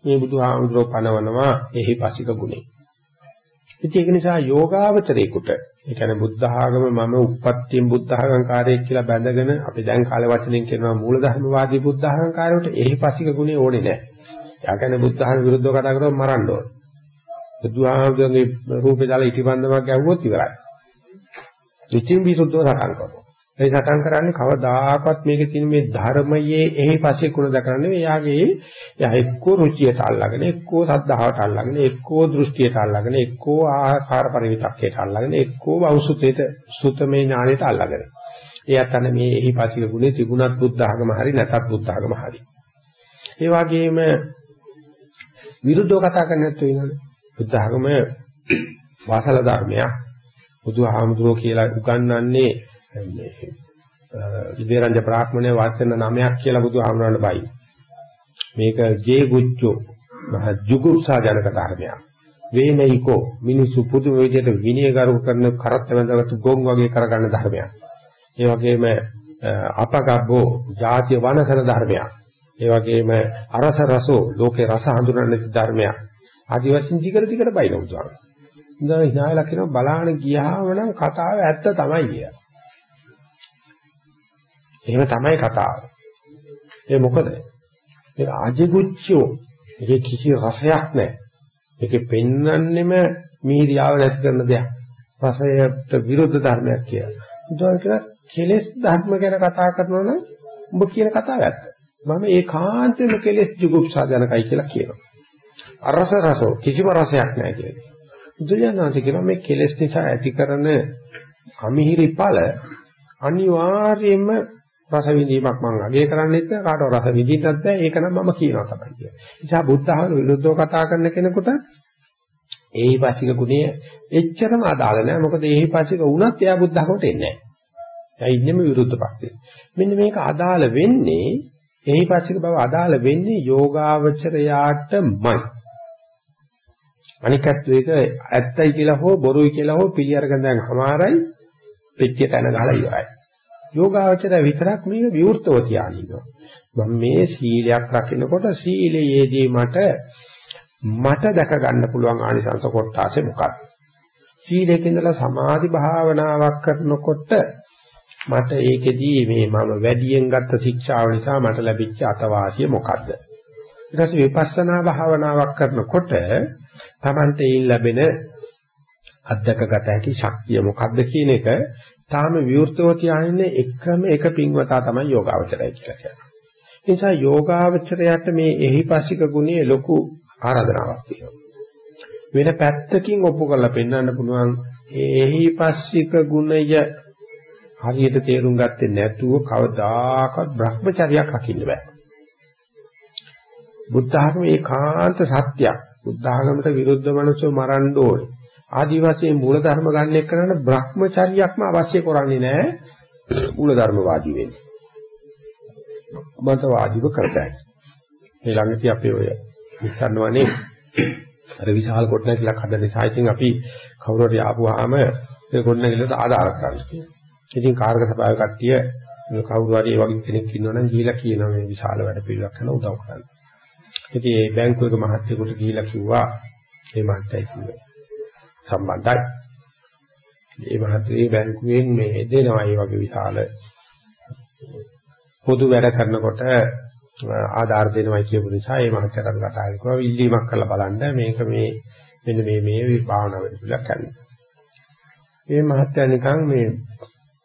මේ බුදුහාමුදුරුවෝ පනවනවා එහි පසික ගුණේ. ඉතින් ඒක නිසා යෝගාවචරේකට ඒ කියන්නේ බුද්ධ ආගම මම උප්පත්තියෙන් බුද්ධ ආගම්කාරයෙක් කියලා බැඳගෙන අපි දැන් කාල වචනෙන් කියනවා මූලධර්මවාදී බුද්ධ ආගම්කාරයට එහි පසික ගුණේ ඕනේ නැහැ. යා කියන්නේ බුද්ධ ආගම විරුද්ධව කතා කරොත් මරන්න ඕනේ. බුදුහාමුදුරන්ගේ රූපේ දාලා ඉටිබන්දමක් ගැව්වොත් ඉවරයි. ඉතින් විසුද්ධව සටන් කරනවා. ඒ සටන් කරන්නේ කවදාකවත් මේකේ තියෙන මේ ධර්මයේ එහි පස්සේ කුණ දකරන්නේ එයාගේ එයා එක්කෝ රුචියට අල්ලගෙන එක්කෝ සද්ධාවට අල්ලගෙන එක්කෝ දෘෂ්ටියට අල්ලගෙන එක්කෝ ආහාර පරිවිතක්කයට අල්ලගෙන එක්කෝ වෞසුතේට සුතමේ ඥාණයට අල්ලගෙන. එයාත් අන්න මේ එහි පස්සේ ගුණේ තිබුණත් බුද්ධ ආගම හරි නැතත් බුද්ධ ආගම හරි. ඒ වගේම විරුද්ධව කතා කරන්නත් වෙනවනේ බුද්ධ ආගම වාසල ධර්මයක්. බුදුහාමුදුරුවෝ කියලා උගන්වන්නේ මේ ඉදේරංජ බ්‍රාහ්මණය වචන නමයක් කියලා බුදුහාමුදුරන් බයි. මේක ජේ ගුච්චෝ මහ ජුගුප්සා ජනක ධර්මයක්. වේනයිකෝ මිනිසු පුදුම විදිහට විනයගරු කරන කරත් වැඳගත්තු ගොන් වගේ කරගන්න ධර්මයක්. ඒ වගේම අපගබ්බෝ ජාතිය වනසන ධර්මයක්. ඒ වගේම අරස රසෝ ලෝකේ රස හඳුනන ධර්මයක්. ආදි වශයෙන් දිගට දිගට බයින උදාහරණ. ඉතින් හිනායලා කියනවා බලාන ගියාම නම් කතාව ඇත්ත තමයි කියලා. එහෙම තමයි කතාව. ඒ මොකද? මේ අජිගුච්චෝ ඒකේ කිසි රසයක් නැහැ. ඒකේ පෙන්වන්නෙම මීරියාව නැති කරන දෙයක්. රසයට විරුද්ධ ධර්මයක් කියලා. බුදුන් කියන කෙලෙස් ධර්ම ගැන කතා කරනවා නම් ඔබ කියන කතාව ඇත්ත. මම ඒකාන්තයෙන්ම කෙලෙස් ජුගුප්සා ජනකයි කියලා කියනවා. අරස රසෝ කිසිම රසයක් නැහැ කියලා. බුදුජානනාථ කියනවා මේ කෙලෙස් නිසා ඇති කරන අමිහිරි ඵල අනිවාර්යයෙන්ම රස විඳීමක් මම අගය කරන්නේත් නැහැ කාටවත් රස විඳින්නත් බෑ ඒක නම් මම කියනවා තමයි කියන්නේ. නිසා බුද්ධ ආගම විරුද්ධව කතා කරන කෙනෙකුට ඒහි පාසික ගුණය එච්චරම අදාළ නැහැ. මොකද ඒහි පාසික වුණත් එයා බුද්ධ ආගමට එන්නේ නැහැ. එයා ඉන්නේම විරුද්ධ පැත්තේ. මෙන්න මේක අදාළ වෙන්නේ ඒහි පාසික බව අදාළ වෙන්නේ යෝගාවචරයාටමයි. අනිකත් ඒක ඇත්තයි කියලා හෝ බොරුයි කියලා හෝ පිළි අරගෙන දැන් හමාරයි පෙට්ටියට එන ගහලා ඉවරයි. යෝගාවචරය විතරක් මේක විවෘතව තියානිනවා. මම මේ සීලයක් රකින්නකොට සීලයේදී මට මට දැක ගන්න පුළුවන් ආනිසංස කොටාසේ මොකක්ද? සීලයක ඉඳලා සමාධි භාවනාවක් කරනකොට මට ඒකෙදී මේ මම වැඩියෙන් ගත්ත ශික්ෂාව නිසා මට ලැබිච්ච අතවාසිය මොකද්ද? ඊට පස්සේ විපස්සනා භාවනාවක් කරනකොට Tamante ඊන් ලැබෙන අධ්‍යක්ගත හැකි ශක්තිය මොකද්ද කියන එක තාම විවෘතව තියාගෙන එකම එක පින්වතා තමයි යෝගාවචරය කියලා කියන්නේ. ඒ නිසා යෝගාවචරයට මේ එහිපස්සික ගුණයේ ලොකු ආරාධනාවක් තියෙනවා. වෙන පැත්තකින් ඔප්පු කරලා පෙන්වන්න පුළුවන් එහිපස්සික ගුණය හරියට තේරුම් ගත්තේ නැතුව කවදාකවත් Brahmacharyaක් රකින්න බෑ. බුද්ධ ආගමේ ඒකාන්ත සත්‍යයක්. බුද්ධ ආගමට විරුද්ධ මනසෝ මරන්න ඕනේ. ආදි වශයෙන් මූල ධර්ම ගන්න එක්කනන Brahmacharyaක්ම අවශ්‍ය කරන්නේ නැහැ මූල ධර්මවාදී වෙන්නේ. මතවාදීව කරතයි. මේ ළඟදී අපේ ඔය ඉස්සන්නවනේ අර විශාල කොටනකිලක් හදන නිසා ඉතින් අපි කවුරු හරි ආපුවාම ඒ කොටනකිලට ආධාර කරන්න කියනවා. ඉතින් කාර්ක සභාවේ කට්ටිය කවුරු හරි ඒ වගේ කෙනෙක් ඉන්නවනම් ගිහිලා කියනවා මේ විශාල වැඩ පිළිවෙලක් කරන උදව් කරන්න. ඉතින් ඒ බැංකුවක මහත්තයෙකුට ගිහිලා කිව්වා මේ මහත්තයයි කිව්වා සම්බන්ධයි. ඒ මහත්මේ බැංකුවෙන් මේ දෙනවා මේ වගේ විශාල පොදු වැඩ කරනකොට ආධාර දෙනවා කියපු නිසා මේ මහත්යට කතා කරලා ඉල්ලීමක් කරලා බලන්න මේක මේ මෙන්න මේ මේ භාවනා වැඩ පිළිලක් කරනවා. මේ මහත්ය නිකන් මේ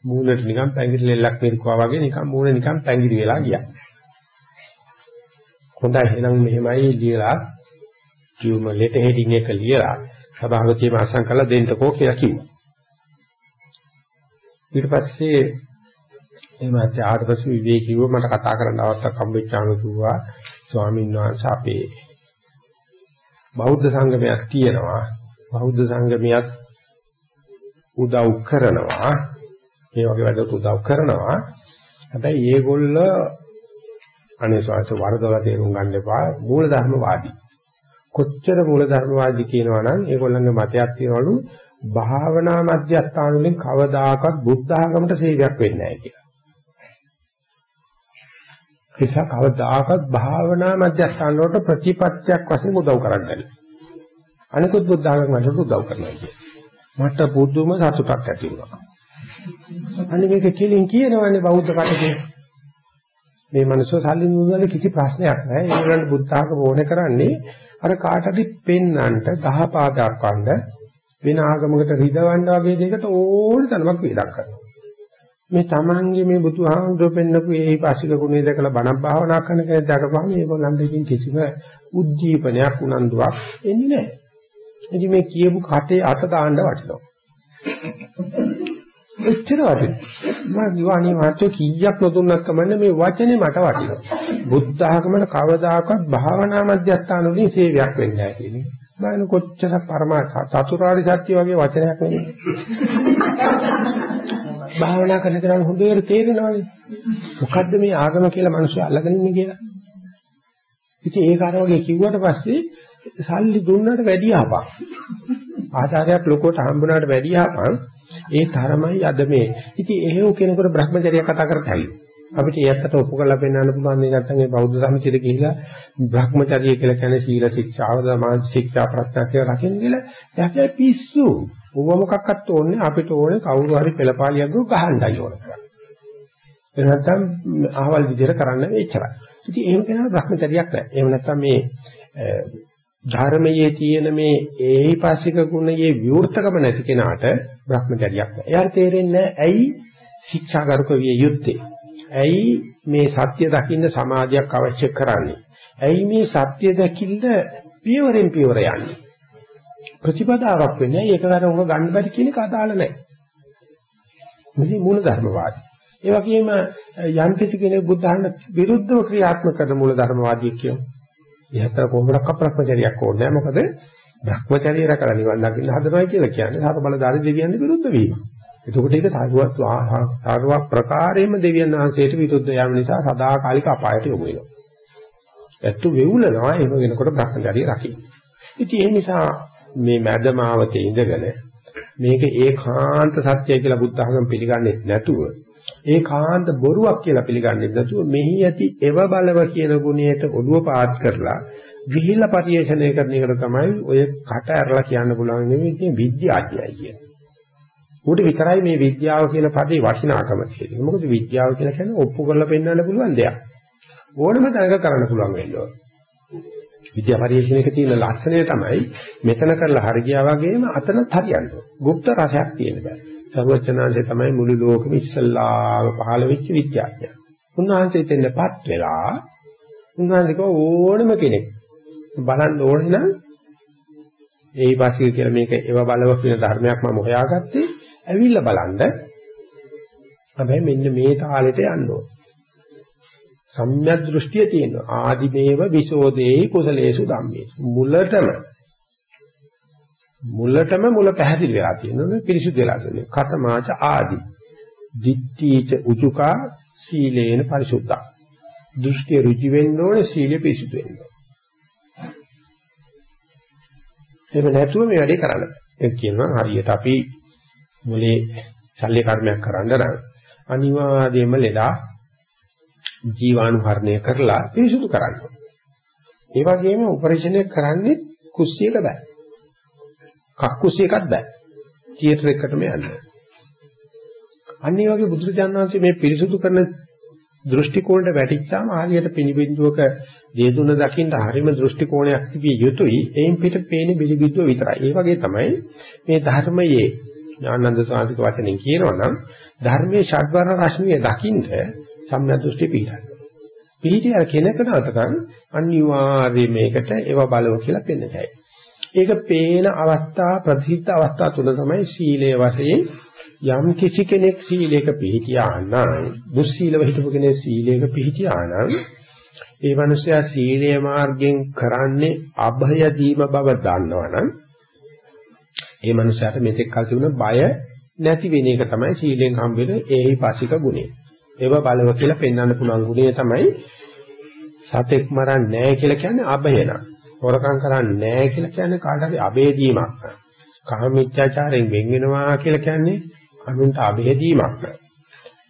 මූණට නිකන් පැංගිරි ලෙල්ලක් මෙරිකුවා වගේ නිකන් මූණ නිකන් පැංගිරි වෙලා ගියා. හොඳයි එහෙනම් මෙහෙමයි ලියලා කියුම ලෙට හෙඩින් එක ලියලා සභාවතියම අසං කළා දෙන්නකෝ කියලා කිව්වා. ඊට පස්සේ මේ මාත්‍ය ආදපසු විවේකීව මට කතා කරන්න අවස්ථාවක් හම්බෙච්චාම කිව්වා ස්වාමීන් වහන්සේ අපේ බෞද්ධ සංගමයක් තියෙනවා. බෞද්ධ සංගමයක් උදව් කරනවා. මේ වගේ වැඩට උදව් කරනවා. හැබැයි ඒගොල්ල අනේ ස්වාමීන් වරදලා තේරුම් ගන්න එපා මූලධර්මවාදී. කොච්චර මූලධර්මවාදී කියනවා නම් ඒගොල්ලන්ගේ මතයක් තියනවලු භාවනා මධ්‍යස්ථාන වලින් කවදාකවත් බුද්ධ ආගමට සේවයක් වෙන්නේ නැහැ කියලා. නිසා කවදාකවත් භාවනා මධ්‍යස්ථාන වලට ප්‍රතිපත්තියක් වශයෙන් උදව් කරන්නේ අනිකුත් බුද්ධ ආගම වලට උදව් කරනවා කියන්නේ. මට පුදුම සතුටක් ඇති වුණා. අනිත් මේක කෙලින් කියනවනේ බෞද්ධ කටකේ. මේ මනුස්ස සල්ලි නුදුනල කිසි ප්‍රශ්නයක් නැහැ. ඒගොල්ලන්ට බුද්ධ ආගම ඕනේ කරන්නේ අර කාටද පෙන්නන්නට ගහපාදක් වන්න වෙන ආගමකට රිදවන්න වගේ දෙයකට ඕන තරමක් වේදක් කරනවා. මේ Tamange මේ බුදුහාමුදුරුවෝ පෙන්නපු ඒ පාසික ගුණය දැකලා බණක් භාවනා කරන කෙනෙක් දැකපුවම මේගොල්ලන්ට ඉතින් කිසිම උද්දීපනයක් උනන්දුවක් එන්නේ නැහැ. ඉතින් මේ කියපු කටේ අත දාන්න වටිනවා. එච්චර වටිනවා. මම දිවාණී මාත්‍ය කීයක් නොදුන්නත් කමන්නේ මේ වචනේ මට වටිනවා. බුද්ධ ආගමන කවදාකවත් භාවනා මධ්‍යස්ථාන වලින් සේවයක් වෙන්නේ නැහැ කියන්නේ. බලන්න කොච්චර පරමා චතුරාර්ය සත්‍ය වගේ වචනයක් නෙමෙයි. භාවනා කරන කෙනාට හොඳට තේරෙනවානේ. මොකද්ද මේ ආගම කියලා මිනිස්සු අල්ලගෙන ඉන්නේ කියලා. ඉතින් ඒක අර වගේ කිව්වට පස්සේ සල්ලි දුන්නට වැඩි ආපක්. ආචාර්යයක් ලොකෝට හම්බුනාට වැඩි ආපක්. ඒ තරමයි අද මේ. ඉතින් එහෙව් කෙනෙකුට Brahmacharya කතා කරතයි. අපිට ඒකට ඔප්පු කරලා පෙන්වන්න පුළුවන් නේ නැත්නම් මේ බෞද්ධ සමිතියට ගිහිලා Brahmacharya කියලා කියන්නේ සීල ශික්ෂාව, සමාධි ශික්ෂා, ප්‍රඥා කියලා රකින්න කියලා. එයාගේ පිස්සු. ඌව මොකක්වත් ඕනේ අපිට ඕනේ කවුරු හරි පෙළපාලියක් ගහන්නයි ඕන කරන්නේ. ඒ නැත්නම් අහවල් විදිහට කරන්න එච්චරයි. ඉතින් එහෙම කෙනා Brahmacharyaක් නැහැ. එහෙම නැත්නම් මේ ධර්මයේ තියෙන මේ ඒහිපාසික ගුණයේ විවෘතකම නැති කෙනාට Brahmacharyaක් නැහැ. එයාට තේරෙන්නේ ඇයි ශික්ෂාගරුක විය යුත්තේ? ඇයි මේ සත්‍ය දකින්න සමාධියක් අවශ්‍ය කරන්නේ? ඇයි මේ සත්‍ය දකින්න පියවරෙන් පියවර යන්නේ? ප්‍රතිපදාවක් වෙන්නේ ඒකකට උග ගන්න බැරි කියන එක අදාළ නැහැ. මේ මූල ධර්මවාදී. ඒ වගේම යම් කිසි කෙනෙක් බුද්ධ ධර්ම විරුද්ධව ක්‍රියාත්මක කරන මූල ධර්මවාදී කියනවා. එහතර කොහොමඩක් අප්‍රඥාචරියක් ඕනේ නැහැ. මොකද භ්‍රමචර්යය රැකලා නිවන් දකින්න හදනවා කියලා කියන්නේ සාත බලධාරී දෙවියන් විරුද්ධ වීම. එතකොට ඒක සාරුවත් සාරුවක් ප්‍රකාරයෙන්ම දෙවියන් වහන්සේට විරුද්ධ යාම නිසා සදාකාලික අපායට යොමු වෙනවා. ඇත්ත වෙවුලනවා එහෙම වෙනකොට භ්‍රමචර්යය රකින්න. ඉතින් ඒ නිසා මේ මැදමාවතේ ඉඳගෙන මේක ඒකාන්ත සත්‍යයි කියලා බුද්ධ ධර්ම පිළිගන්නේ නැතුව ඒකාන්ත බොරුවක් කියලා පිළිගන්නේ නැතුව මෙහි ඇති එව බලව කියන ගුණයට ඔළුව පාත් කරලා විහිලා පරිේශණය කරන එකට තමයි ඔය කට ඇරලා කියන්න පුළුවන් නෙමෙයි කියන්නේ විද්‍යාඥයයි කියන්නේ. උට විතරයි මේ විද්‍යාව කියන පදේ වටිනාකම තියෙන්නේ. මොකද විද්‍යාව කියලා කියන්නේ ඔප්පු කරලා පෙන්වන්න පුළුවන් දෙයක්. ඕනම තැනක කරන්න පුළුවන් වෙන්නේ. විද්‍යා පරිශ්‍රණයක තියෙන ලක්ෂණය තමයි මෙතන කරලා හරි ගියා වගේම අතනත් හරියන්නේ. গুপ্ত රසයක් තියෙන බෑ. සර්වචනාංශය තමයි මුළු ලෝකෙම ඉස්සල්ලාම පහළ වෙච්ච විද්‍යාඥයා. උන්වහන්සේ දෙන්නපත් වෙලා උන්වහන්සේ ඕනම කෙනෙක් බලන්න ඕනේ නම් ඒ වාසිය කියලා මේක ඒව බලව කියන ධර්මයක් මම හොයාගත්තේ ඇවිල්ලා බලන්න. හැබැයි මෙන්න මේ තාලෙට යන්න ඕන. සම්‍යක් දෘෂ්ටිය තියෙනවා. ආදිමේව විසෝදේ කුසලේසු ධම්මේසු. මුලටම මුලටම මුල පැහැදිලි වෙලා තියෙනවා පිරිසුදු වෙලා තියෙනවා. කතමාච ආදි. දිට්ඨීච උචුකා සීලේන පරිසුද්ධා. දෘෂ්ටි ඍජු වෙන්න ඕනේ සීලය පිරිසුදු වෙන්න ඕනේ. එහෙම නැතුව මේ වැඩේ කරන්න බෑ. ඒ කියනවා හරියට අපි මුලේ ශල්‍ය කර්මයක් කරන්න නම් අනිවාර්යයෙන්ම ලෙඩා ජීවාණුහරණය කරලා පිරිසුදු කරන්න ඕනේ. ඒ වගේම ඔපරේෂන් එක කරන්නේ කුස්සියක බෑ. කක්කුසියකත් බෑ. තියටර් එකකටම යන්න. අන්න ඒ වගේ බුදුරජාණන් වහන්සේ මේ පිරිසුදු කරන දෘෂ්ටි කෝණයට වැටිච්චාම ආලියට පිනිබින්දුවක දේදුන දකින්න හරිම දෘෂ්ටි කෝණයක් තිබිය යුතුයි. එයින් පිට පේන්නේ පිළිබිද්දුව විතරයි. ඒ වගේ තමයි මේ ධර්මයේ ඥානන්ද සාංශික වචනෙන් කියනවා නම් ධර්මයේ ෂඩ්වර්ණ රශ්මිය දකින්න සම්‍යක් දෘෂ්ටි පිළිගන්න. පිළිදී අර කෙනකට අතකන් අනිවාර්යයෙන් මේකට ඒව බලව කියලා පෙන්නතයි. ඒක පේන අවස්ථා ප්‍රතිහිත අවස්ථා තුන තමයි සීලයේ වශයෙන් යම් කිසි කෙනෙක් සීලයක පිළිපිටියා නම් දුස්සීලව හිටපු කෙනෙක් සීලයක පිළිපිටියා නම් ඒ මනුස්සයා සීලය මාර්ගයෙන් කරන්නේ අභය දීම බව දන්නවනම් ඒ මනුස්සයාට මෙතෙක් කල් තිබුණ බය නැති වෙන එක තමයි සීලෙන් හම්බ වෙන ඒහි පාසික ගුණය. ඒව බලව කියලා පෙන්වන්න පුළුවන් ගුණය තමයි සතෙක් මරන්නේ නැහැ කියලා කියන්නේ අභයන. හොරකම් කරන්නේ නැහැ කියලා කියන්නේ කාට හරි අබේදීමක්. කාමීත්‍යාචාරයෙන් වෙන් වෙනවා කියලා කියන්නේ අනුන්ට අබේදීමක්.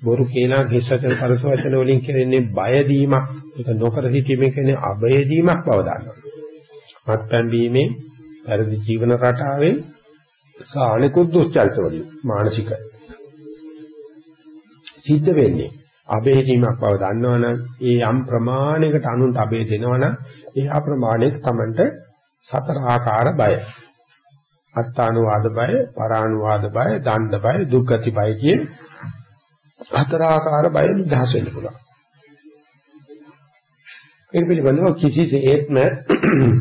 බොරු කියලා හිස්සතර පරස වචන වලින් කියන්නේ බය දීමක්. ඒක නොකර සිටීමේ කියන්නේ අබය දීමක් බව දන්නවා. මත්පැන් බීමේ පරිදි ජීවන රටාවෙන් සානිකුත් දුස්චරිත වලින් මානසික සිද්ධ වෙන්නේ අබේ දීමක් බව දන්නවනම් ඒ යම් ප්‍රමාණයකට අනුන්ට අබේ දෙනවනම් ඒ අප්‍රමාණයක Tamanට සතර ආකාර බය අත්තානුවාද බය, පරානුවාද බය, දණ්ඩ බය, දුක්ගති බය කියන හතරාකාර බය නිදහස් වෙන්න පුළුවන්. ඒක පිළිබඳව කිසිසේත්ම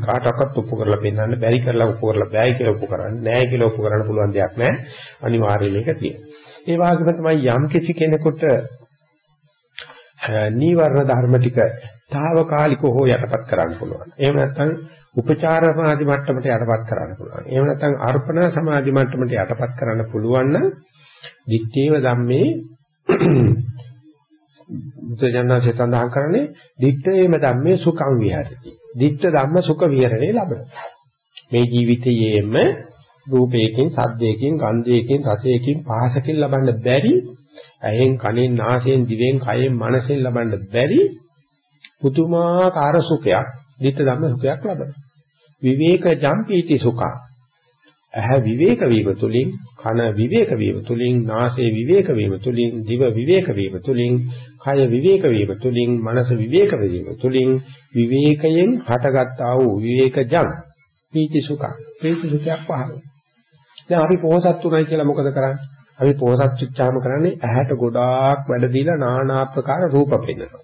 කාටවත් ඔප්පු කරලා පෙන්නන්න බැරි කරලා ඔප්පු කරලා බෑයි කියලා ඔප්පු කරන්නේ නැහැ කියලා ඔප්පු කරන්න පුළුවන් දෙයක් නැහැ. අනිවාර්යයෙන් මේක තියෙනවා. ඒ වගේම තමයි යම් කිසි කෙනෙකුට නීවරණ ධර්ම ටික తాවකාලිකව හෝ යටපත් කරන්න පුළුවන්. එහෙම නැත්නම් උපචාර සමාධි මට්ටමට යටපත් කරන්න පුළුවන්. එහෙම නැත්නම් අර්පණ සමාධි මට්ටමට යටපත් කරන්න පුළුවන් නම් දිත්තේව ධම්මේ බුදුජානනාංශය සඳහන් කරන්නේ දිත්තේම ධම්මේ සුඛං විහරති. දිත්ත ධම්ම සුඛ විහරණේ ලබන. මේ ජීවිතයේම රූපයකින්, සද්දයකින්, ගන්ධයකින්, රසයකින්, පහසකින් ලබන්න බැරි, ඇහෙන්, කනෙන්, නාසයෙන්, දිවෙන්, කයෙන්, මනසෙන් ලබන්න බැරි පුදුමාකාර සුඛයක්, දිත්ත ධම්ම සුඛයක් ලබනවා. විවේක ජම්පීති සුඛා. ඇහැ විවේක වීම තුළින් කන විවේක වීම තුළින් නාසය විවේක වීම තුළින් දිව විවේක වීම තුළින් කය විවේක වීම තුළින් මනස විවේක වීම තුළින් විවේකයෙන් හටගත්තා වූ විවේකජං පීති සුඛ. පීති සුඛයක් පහළ. දැන් අපි පොහසත් උනායි කියලා මොකද කරන්නේ? අපි පොහසත් චිත්තාම කරන්නේ ඇහැට ගොඩාක් වැඩ දීලා নানা ආකාර රූප පෙන්නනවා.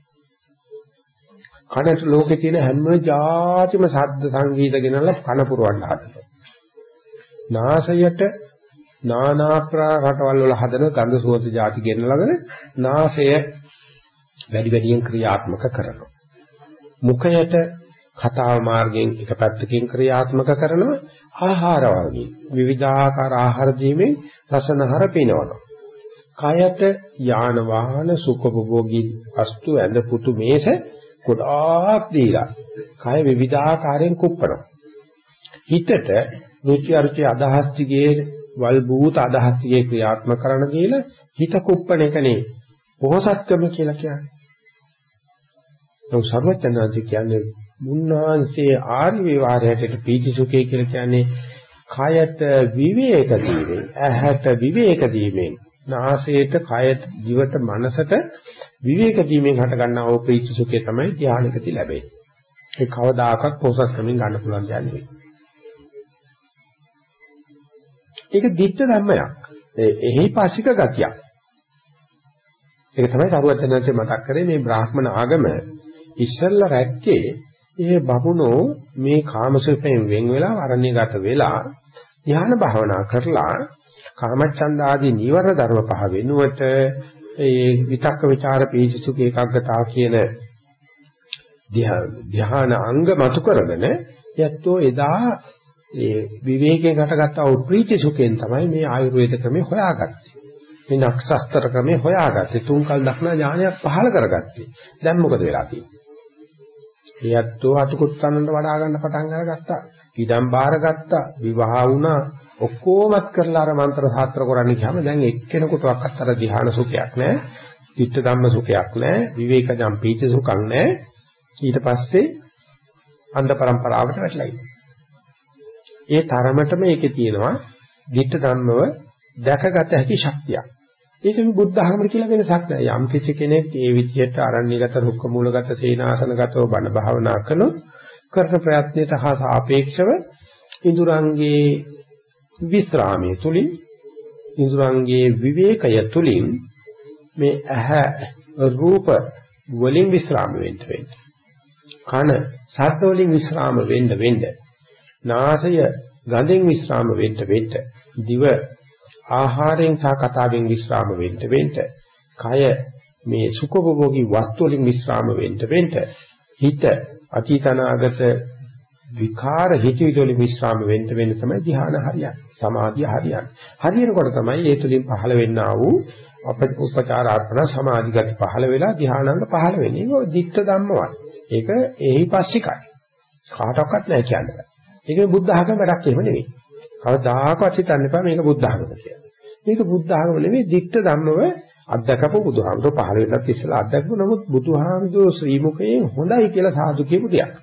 කනට ලෝකේ තියෙන හැම જાතිම ශබ්ද සංගීත ගෙනල්ලා කන පුරවන්න හදනවා. නාසයට নানা ආකාර රටවල් වල හදන ගන්ධ සුවඳ જાති ගෙනලාගෙන නාසය වැඩි වැඩියෙන් ක්‍රියාත්මක කරනවා. මුඛයට කතාව මාර්ගයෙන් එක පැත්තකින් ක්‍රියාත්මක කරනවා ආහාර වර්ගයේ විවිධාකාර ආහාර දීමෙන් රසනහර පිනවනවා. කයට යාන වාහන සුඛභෝගී වස්තු ඇඳ පුතු මේස ගොඩාක් දීලා කය විවිධාකාරයෙන් කුප්පනවා. හිතට රුචි අරුචි අදහස් දිගේ වල් භූත අදහස් දිගේ ක්‍රියාත්මක කරන කියලා හිත කුප්පණ එකනේ පොහසත්කම කියලා කියන්නේ. ඒ සර්වඥාන්ති කියන්නේ මුන්නාංශයේ ආර්ය විවරයට පීතිසුඛය කියලා කියන්නේ කයට විවේක දීමෙන් ඇහැට විවේක දීමෙන් නාසයට කයට දිවට මනසට විවේක දීමෙන් හට ගන්නා ඕ ප්‍රීතිසුඛය තමයි ධානයකදී ලැබෙන්නේ. ඒ කවදාකවත් පොහසත්කමින් ගන්න පුළුවන් දෙයක් නෙවෙයි. ඒක දිට්ඨ ධර්මයක්. එහි පාසික ගතියක්. ඒක තමයි සරුවචනන්සේ මතක් කරේ මේ බ්‍රාහ්මණ ආගම ඉස්සල්ලා රැක්කේ ඒ බමුණෝ මේ කාමසුඛයෙන් වෙන් වෙලා අරණ්‍යගත වෙලා ධ්‍යාන භාවනා කරලා කාමච්ඡන්ද ආදී නීවර ධර්ම පහ වෙනුවට ඒ විතක්ක ਵਿਚාර පීචසුඛ ඒකාග්‍රතාව කියන ධ්‍යාන අංග මතු කරගෙන යැත්තෝ එදා ඒ විවේකයෙන් හටගත්ත වූ ප්‍රීති සුඛයෙන් තමයි මේ ආයුර්වේද ක්‍රමේ හොයාගත්තේ. මේ නක්ෂත්‍ර ක්‍රමේ හොයාගත්තේ. තුන්කල් දක්නා ඥානයක් පහළ කරගත්තේ. දැන් මොකද වෙලා තියෙන්නේ? එයත්ෝ අතුකුත් කන්නට වඩා ගන්න පටන් අරගත්තා. ඉඩම් බාරගත්තා. විවාහ වුණා. ඔක්කොමත් කරලා අර මන්ත්‍ර සාත්‍ර කරන්නේ කියම දැන් එක්කෙනෙකුටවත් අර ධ්‍යාන සුඛයක් නැහැ. චිත්ත ධම්ම සුඛයක් නැහැ. විවේකජම් පීති සුඛක් නැහැ. ඊට පස්සේ අන්ධ પરම්පරාවට වැටලා ඉන්නවා. ඒ තරමටම ඒකේ තියෙනවා ධිට්ඨ ධම්මව දැකගත හැකි ශක්තියක්. ඒක මේ බුද්ධ ධර්ම කියලා වෙනසක් නෑ. යම් කිසි කෙනෙක් ඒ විදිහට අරණ්‍යගත රුක්ක මූලගත සේනාසනගතව බණ භාවනා කළොත් කරන ප්‍රයත්නයට හා සාපේක්ෂව ඉඳුරංගේ විස්රාමයේ තුලින් ඉඳුරංගේ විවේකය තුලින් මේ ඇහැ රූප වලින් විස්රාම වෙන්න වෙන්න. කන ශබ්ද වලින් විස්රාම වෙන්න වෙන්න. නාසය ගඳෙන් විස්්‍රාම වෙන්න වෙන්න දිව ආහාරයෙන් සහ කතාවෙන් විස්්‍රාම වෙන්න වෙන්න කය මේ සුඛභෝගී වස්තු වලින් විස්්‍රාම වෙන්න වෙන්න හිත අතීත අනාගත විකාර හිතවිලි විශ්‍රාම වෙන්න වෙන්න තමයි ධ්‍යාන හරියන්නේ. සමාධිය හරියන්නේ. හරියනකොට තමයි ඒ තුලින් පහළ වෙන්නා වූ උපචාරාර්පණ සමාධිගත පහළ වෙලා ධ්‍යානංග පහළ වෙන්නේ. ඒක දික්ත ධම්මවත්. ඒක එහිපස්සිකයි. කාටවත් නැහැ කියන්නේ. ඒක බුද්ධ ආගම වැඩක් එහෙම නෙවෙයි. කවදාකවත් හිතන්න එපා මේක බුද්ධ ආගම කියලා. මේක බුද්ධ ආගම නෙවෙයි දික්ත ධම්මව අත්දකපු බුදුහාමුදුරුවෝ පහළ වෙනත් ඉස්සලා අත්දකපු නමුත් බුදුහාමුදුරුවෝ ශ්‍රී මුඛයෙන් හොඳයි කියලා සාදු කියපු දෙයක්.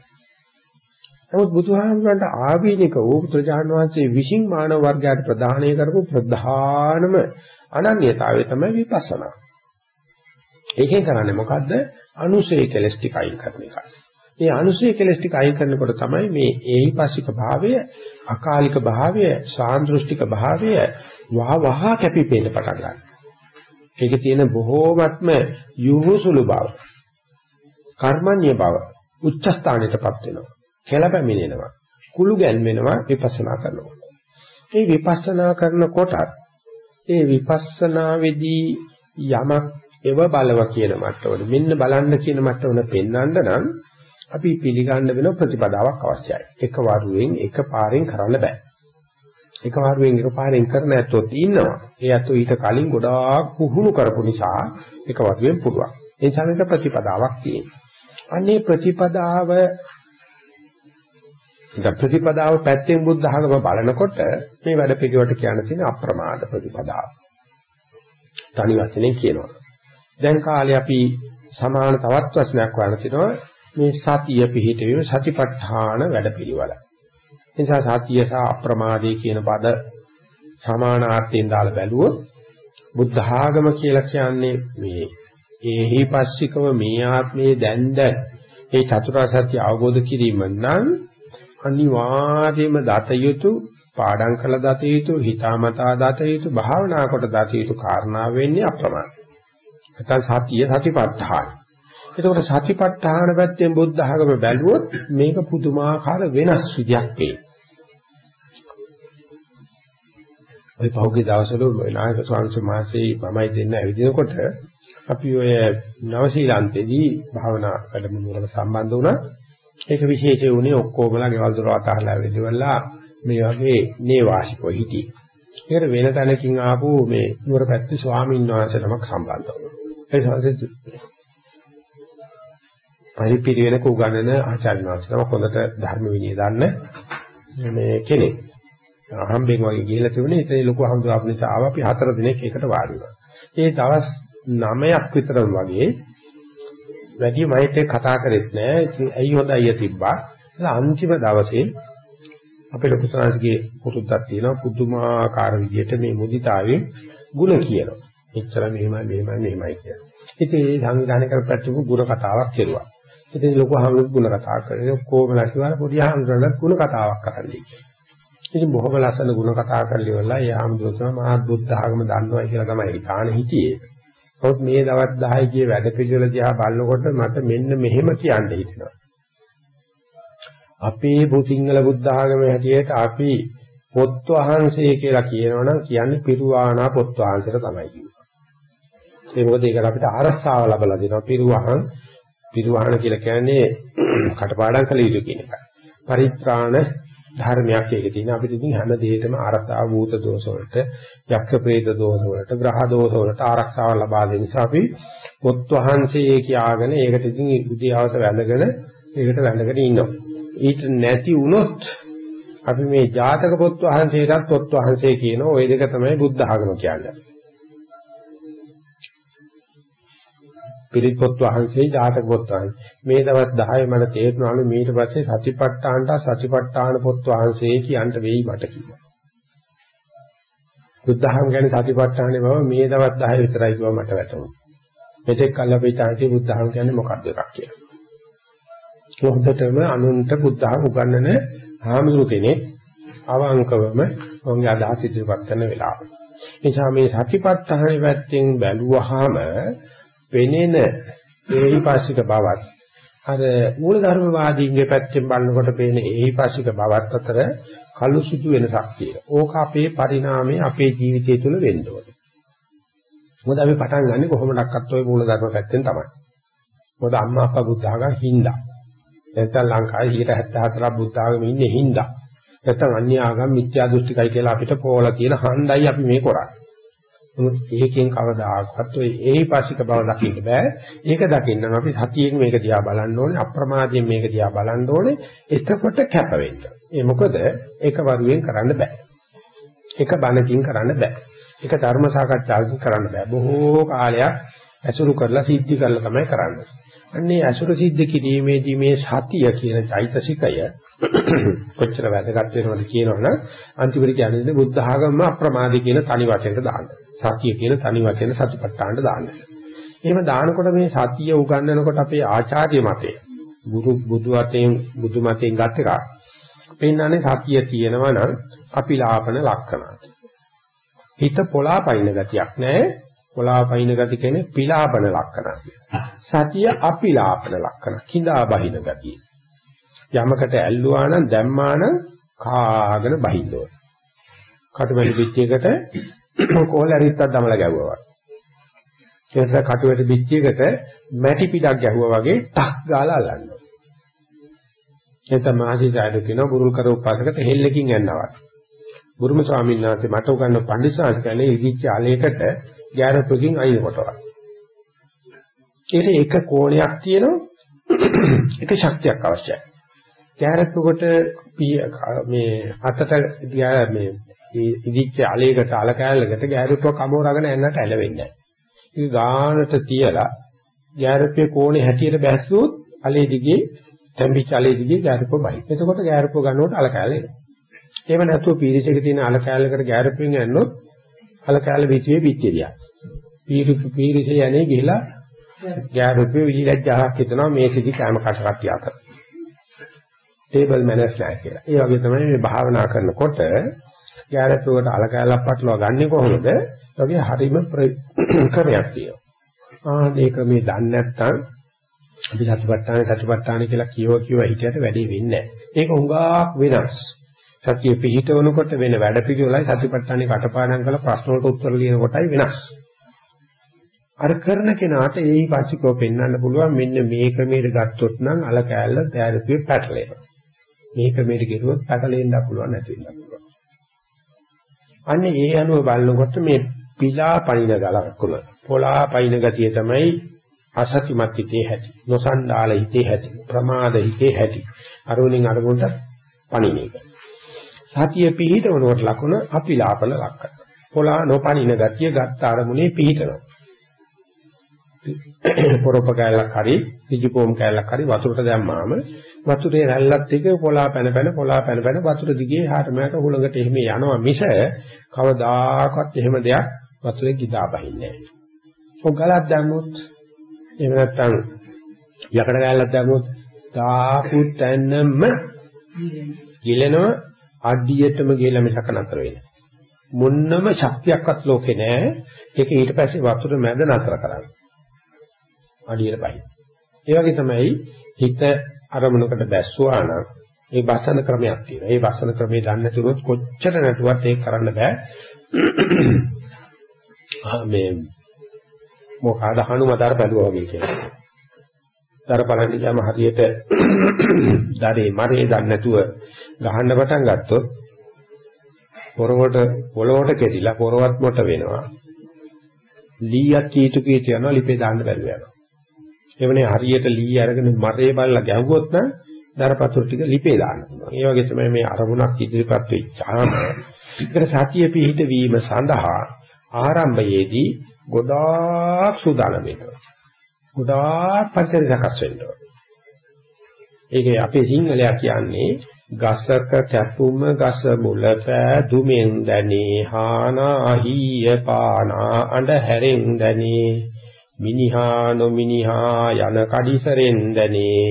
නමුත් බුදුහාමුදුරන්ට ආවේනික වූ පුත්‍රජාන වහන්සේ විසින් මානව වර්ගයට ප්‍රදානය කරපු ප්‍රධානම අනන්‍යතාවය තමයි විපස්සනා. ඒකෙන් කරන්නේ මොකද්ද? අනුසය කෙලස් ටික අයින් කරන එක. මේ අනුසය කෙලස් ටික අයින් කරනකොට තමයි මේ ඒහිපස්සික භාවය, අකාලික භාවය, සාන්දෘෂ්ටික භාවය වහ වහ කැපිපෙන්න පටන් ගන්නවා. ඒකේ තියෙන බොහෝමත්ම යොහුසුළු බව, කර්මන්‍ය බව උච්ච ස්ථානයටපත් වෙනවා. කෙලපැමිනෙනවා. කුළු ගැන්වෙනවා විපස්සනා කරනකොට. මේ විපස්සනා කරනකොට ඒ විපස්සනාවේදී යමක් එව බලව කියන මට්ටමට මෙන්න බලන්න කියන මට්ටමට පෙන්වන්න නම් අපි පිළිගන්න වෙන ප්‍රතිපදාවක් අවශ්‍යයි. එක වරුවෙන් එක පාරෙන් කරන්න බෑ. එක වරුවෙන් එක පාරෙන් කරන ඇත්තොත් ඉන්නවා. ඒ ඇත්තෝ ඊට කලින් ගොඩාක් පුහුණු කරපු නිසා එක වරුවෙන් පුළුවන්. ඒ සමග ප්‍රතිපදාවක් තියෙනවා. අනේ ප්‍රතිපදාව ප්‍රතිපදාව පැත්තෙන් බුද්ධ ධර්ම බලනකොට මේ වැඩ පිළිවෙලට කියන තියෙන අප්‍රමාද ප්‍රතිපදාව. තනි වචනේ කියනවා. දැන් කාලේ අපි සමාන තවත් වචනයක් වර්ණ තිනවා මේ සතිය පිහිටවීම සතිපට්ඨාන වැඩ පිළිවෙල. නිසා සතිය සහ අප්‍රමාදේ කියන පද සමානාර්ථයෙන් දාලා බැලුවොත් බුද්ධ ආගම කියලා කියන්නේ මේ ඒහිපස්සිකව මේ ආත්මයේ දැන් දැන් ඒ චතුරාර්ය සත්‍ය අවබෝධ කිරීම නම් අනිවාර්යයෙන්ම දත යුතු පාඩම් කළ දත යුතු හිතාමතා දත යුතු භාවනා කොට දත යුතු කාරණා වෙන්නේ අප්‍රමාණ. නැත්නම් සතිය සතිපට්ඨාන. එතකොට සතිපට්ඨාන පැත්තෙන් බුද්ධ ධර්ම බැලුවොත් මේක පුදුමාකාර වෙනස් විදියක් වේ. ඔය පහුගිය දවස්වල නායක ස්වාමීන් මාසයේ මමයි දෙන්න ඇවිදිනකොට අපි ඔය නවසීලන්තේදී භාවනා වැඩමුළුවකට සම්බන්ධ වුණා. ඒක විශේෂ වුණේ ඔක්කොමලා ගෙවල් දොර අතහලා වෙදවලා මේ වගේ නේවාසිකව හිටියේ. ඒකට වෙන තැනකින් ආපු මේ නුවර පැත්තේ ස්වාමීන් වහන්සේ නමක් සම්බන්ධ වුණා. ඒ සංසෙත් පරිපිරිවෙනක උගන්නන ආචාර්ය වහන්සේලා හොඳට ධර්ම විනය දන්න මේ කෙනෙක්. අහම්බෙන් වගේ ගිහිලා තිබුණේ ඉතින් ලොකු හඳුනාපු නිසා ආවා අපි හතර දිනක් එකට වාඩි වුණා. ඒ දවස් 9ක් විතරම වගේ වැඩි මෛත්‍රී කතා කරෙත් නෑ. ඉතින් ඇයි හොඳ අයියා තිබ්බා. අන්තිම දවසේ අපේ ලොකු සාංශගේ පුරුද්දක් තියෙනවා පුදුමාකාර විදිහට මේ මුදිතාවෙන් ಗುಣ කියනවා. එච්චර මෙහෙමයි මෙහෙමයි මෙහෙමයි කියලා. ඉතින් ඒ සංවිධානය කරපැත්තේ ගුණ කතාවක් කෙරුවා. ඉතින් ලොකු හාමුදුරුවෝ ගුණ කතා කරගෙන ඔක්කොම ලැසිවල පොඩි හාමුදුරුවෝ ගුණ කතාවක් කරන්නේ. ඉතින් බොහොම ලස්සන ගුණ කතා කරලි වෙලා ඒ හාමුදුරුවෝ තමයි මහත් බුද්ධ ආගම දන්නවා කියලා තමයි හිතාන හිටියේ. නමුත් මේ දවස් 10 ගියේ වැඩ පිළිවෙල දිහා බලනකොට මට මෙන්න මෙහෙම කියන්න හිතෙනවා. අපේ බුසිංහල බුද්ධ ආගමේ හැටියට අපි පොත් වහන්සේ කියලා කියනවනම් කියන්නේ පිරුවාණා පොත් වහන්සේට තමයි කියනවා. ඒ මොකද ඒකට අපිට ආරස්සාව ලැබලා දෙනවා. පිරුවහන් පිරුවහන කියලා කියන්නේ කටපාඩම් කළ යුතු කියන එකයි. පරිත්‍රාණ ධර්මයක් ඒක තියෙන. අපිට ඉතින් හැම දෙයකම ආරක්ෂා භූත දෝෂ වලට යක්ෂ ප්‍රේත දෝෂ වලට ග්‍රහ දෝෂ වලට ආරක්ෂාව ලබා දෙන නිසා අපි පොත් වහන්සේ කියාගෙන ඒකට ඉතින් උදේවස වැඳගෙන ඒකට වැඳගෙන ඉන්නවා. ඊට නැති වුණොත් අපි මේ ජාතක පොත් වහන්සේටත් පොත් වහන්සේ කියන ওই දෙක තමයි බුද්ධ ආගම කියන්නේ. පිරිත් පොත් වහන්සේ ජාතක පොත් වහන්සේ මේ දවස් 10 මට තේරුණාලු ඊට පස්සේ සතිපට්ඨානට සතිපට්ඨාන පොත් වහන්සේ කියන්ට වෙයි මට කිව්වා. බුද්ධහම කියන්නේ සතිපට්ඨානේ බව මේ දවස් 10 විතරයි කිව්වා මට වැටුණා. මෙතෙක් කල් අපි තාන්ති බුද්ධහම කියන්නේ මොකක්ද එකක් කියලා. හොඳටම අනුන්ට බුද්ධහම උගන්වන හාමුදුරු කෙනෙක් අවංකවම ඔවුන්ගේ අදහස් ඉදිරිපත් කරන වෙලාව. නිසා මේ සතිපට්ඨානේ පැත්තෙන් බැලුවාම පෙනෙන ඒහිපාසික බවත් අර මූලධර්මවාදීන්ගේ පැත්තෙන් බලනකොට පේන ඒහිපාසික බවත් අතර කළු සුදු වෙනසක් තියෙනවා. ඕක අපේ පරිණාමය අපේ ජීවිතය තුළ වෙන්න ඕනේ. මොකද අපි පටන් ගන්නෙ කොහොමඩක්වත් ওই මූලධර්ම පැත්තෙන් තමයි. මොකද අම්මා අප්පා බුද්ධ ආගම හින්දා. නැත්නම් ලංකාවේ 74ක් බුද්ධ ආගම ඉන්නේ හින්දා. නැත්නම් අන්‍ය ආගම් මිත්‍යා දෘෂ්ටිකයි කියලා අපිට පෝලා තියෙන හන්දයි අපි මේ කරන්නේ. නමුත් ඒකෙන් කවදාකවත් ඔය ඒහිපාසික බව දකින්න බෑ. ඒක දකින්න නම් අපි සතියෙන් මේක දිහා බලන්න ඕනේ, අප්‍රමාදයෙන් මේක දිහා බලන්න ඕනේ. එතකොට කැප වෙන්න. ඒ මොකද ඒක වරුවෙන් කරන්න බෑ. ඒක බණකින් කරන්න බෑ. ඒක ධර්ම සාකච්ඡාවකින් කරන්න බෑ. බොහෝ කාලයක් ඇසුරු කරලා සිද්ධි කරලා තමයි කරන්නේ. අන්නේ අසුර සිද්ධ කිරීමේදී මේ සතිය කියන චෛතසිකය කොච්චර වැදගත් වෙනවද කියනවනම් අන්තිමට කියන්නේ බුද්ධ ආගම අප්‍රමාදී කියන තනි වචනට දාන්න. සතිය කියන තනි වචන සතිපට්ඨානට දාන්න. එහෙම දානකොට මේ සතිය උගන්වනකොට අපේ ආචාර්ය මතය ගුරු බුදු අතෙන් බුදු මතෙන් ගත් එක. පෙන්නන්නේ සතිය තියෙනවා නම් අපිලාපන ලක්ෂණ. හිත පොළාපයින් ගතියක් නැහැ. පොළාපයින් ගති කියන්නේ පිලාපන ලක්ෂණ. සතිය අපිලාපන ලක්ෂණ. කිඳා බහින ගතිය. යමකට ඇල්ලුවා නම් දැම්මා නම් කාගෙන බහින්න ඕන. කටුමැලි පිටියකට කොහොල ඇරිත්තක් දමලා ගැහුවා වගේ. ඒ නිසා කටුවට පිටියකට මැටි පිටක් ගැහුවා වගේ ටක් ගාලා අල්ලන්න. එතන මහසිසාරද කියන බුරුල් කර උපාසකට හෙල්ලකින් යනවා. බුරුම ස්වාමීන් වහන්සේ මට උගන්වන පඬිස්සාස් කියන්නේ ඉදිච්ච ආලයකට ගැරපකින් අයින් කොටවා. ඒක එක කෝණයක් තියෙනවා. එක ශක්තියක් අවශ්‍යයි. ගැරප්පුකට මේ අතට මේ ඉදිච්ච අලයකට අල කෑල්ලකට ගැරප්පුව කමෝරගෙන යන්නට ඇලවෙන්නේ නැහැ. ඒක ගානට තියලා ගැරප්පේ කෝණේ හැටියට බැස්සුවොත් අලේ දිගේ තැම්පිච්ච අලේ දිගේ ගැරප්පුව බයි. එතකොට ගැරප්පුව ගන්නකොට අල කෑල්ල එනවා. එහෙම නැතුව පීරිසක තියෙන අල කෑල්ලකට ගැරප්පුවෙන් යන්නොත් අල කෑල්ල පිටියේ පිටියදියා. පීරි පීරිසේ යන්නේ ගිහිලා ගැරප්පුවේ විලිලැජ්ජාවක් හිතනවා මේ සිදි කැම කෂ කට්ටිය අතර. ටේබල් මැනර්ස් නැහැ කියලා. ඒ වගේ තමයි මේ භාවනා කරනකොට ගැරප්පුවට අල කෑල්ලක් පටලවා ගන්නෙ කොහොමද? ඒකේ හරීම ක්‍රමයක් තියෙනවා. ආ මේක මේ දන්නේ නැත්නම් අපි සතිපට්ඨාන සතිපට්ඨාන කියලා කියව කියව හිතයට වැඩි වෙන්නේ නැහැ. ඒක හුඟක් වෙනස්. සතිය පිහිටවනකොට වෙන වැඩ පිළිවෙලයි සතිපට්ඨානේ කටපාඩම් කරලා ප්‍රශ්න වලට උත්තර ලියන කොටයි වෙනස්. අර කරන කෙනාට ඒයි පස්සිකෝ පෙන්වන්න පුළුවන් මෙන්න මේ ක්‍රමයට ගත්තොත් නම් අල කෑල්ල තෑරපිය පැටලෙනවා. මේ ක්‍රමයට ගෙරුවොත් පැටලෙන්න පුළුවන් නැති වෙන්න පුළුවන්. අන්න ඒ අනුව බලනකොට මේ පිලා පණින ගලකුණ පොලා පයින් ගතිය තමයි අසතිමත් හිතේ ඇති. නොසන්ඩාල හිතේ ඇති. ප්‍රමාද හිතේ ඇති. අරුණින් අරමුණට පණින එක. සතිය පිහිටවනකොට ලකුණ අපිලාපන ලක්කන. පොලා නොපණින ගතිය ගත්ත අරමුණේ පිහිටනවා. පොරොප කැලක් හරි ඍජුකෝම් කැලක් හරි වතුරට දැම්මාම වතුරේ රැල්ලත් එක්ක පොලා පැන පැන පොලා පැන පැන වතුර දිගේ හාට මෑට හුලඟට එහෙම යනවා මිස කවදාකවත් එහෙම දෙයක් වතුරේ ගිදා බහින්නේ නැහැ. ඔක් ගලක් දැම්මොත් එහෙම නැත්නම් යකඩ කැලක් දැම්මොත් දාපු තැනම ගිලෙනවා අඩියටම ගිහලා මිසක නතර වෙන්නේ. මොන්නම ශක්තියක්වත් ලෝකේ නැහැ. ඒක ඊට පස්සේ වතුර මැද නතර කරන්නේ. අඩියට පහින්. ඒ වගේ තමයි හිත අරමුණකට බැස්සුවා නම් ඒ බසන ක්‍රමයක් තියෙනවා. ඒ බසන ක්‍රමේ දන්නේ නැතුනොත් කොච්චර නැතුවත් ඒක කරන්න බෑ. මේ මොකද හනුමතර බැලුවා වගේ කියලා. දර බලන්න ගියාම හරියට දරේ මරේ දන්නේ නැතුව ගහන්න පටන් ගත්තොත් පොරවට පොළොවට කෙටිලා පොරවත් මොට වෙනවා. ලීයක් කීතු කීතු යනවා ලිපේ දාන්න බැරුව යනවා. එවනේ හරියට ලී අරගෙන මරේ බලලා ගැහුවොත් නම් දරපතුරු ටික ලිපේ දාන්න පුළුවන්. ඒ වගේ තමයි මේ අරමුණක් ඉදිරිපත් වෙච්චාම ඉතර සතිය පිහිට වීම සඳහා ආරම්භයේදී ගොඩාක් සූදානම් වෙනවා. ගොඩාක් පරිසර සකස් වෙනවා. ඒකේ අපේ සිංහලයා කියන්නේ ගසක කැපුම ගස මුල පෑදුමෙන් දැනේ හානාහිය පානා අඬ හැරෙන් දැනේ මිනිහා නොමිනිහා යන කඩිසරෙන් දැනේ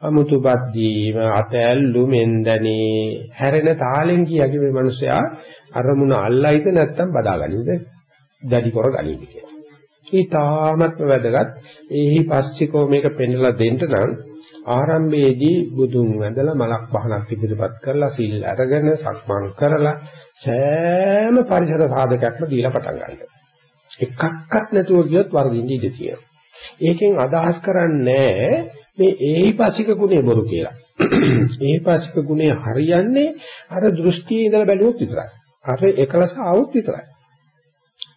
අමුතුපත් දීම අතැල්ලුමෙන් දැනේ හැරෙන තාලෙන් කියකි මේ මිනිසයා අරමුණ අල්ලයිද නැත්තම් බදාගනින්ද දැඩි කරගනින්ද කියලා. ඒ තාමත්ම වැදගත් එහි පස්සිකෝ මේක පෙන්වලා දෙන්න නම් ආරම්භයේදී බුදුන් වැඳලා මලක් පහනක් ඉදිරිපත් කරලා සිල් අරගෙන සක්මන් කරලා සෑම පරිසර සාධකයක්ම දීලා පටන් ගන්නවා. එකක්වත් නැතුව ගියොත් වර්ධින්න ඉඩ තියෙනවා. ඒකෙන් අදහස් කරන්නේ මේ ඒහිපසික ගුණේ බොරු කියලා. ඒහිපසික ගුණේ හරියන්නේ අර දෘෂ්ටියේ ඉඳලා බැලුවොත් විතරයි. අර එකලස ආවොත් විතරයි.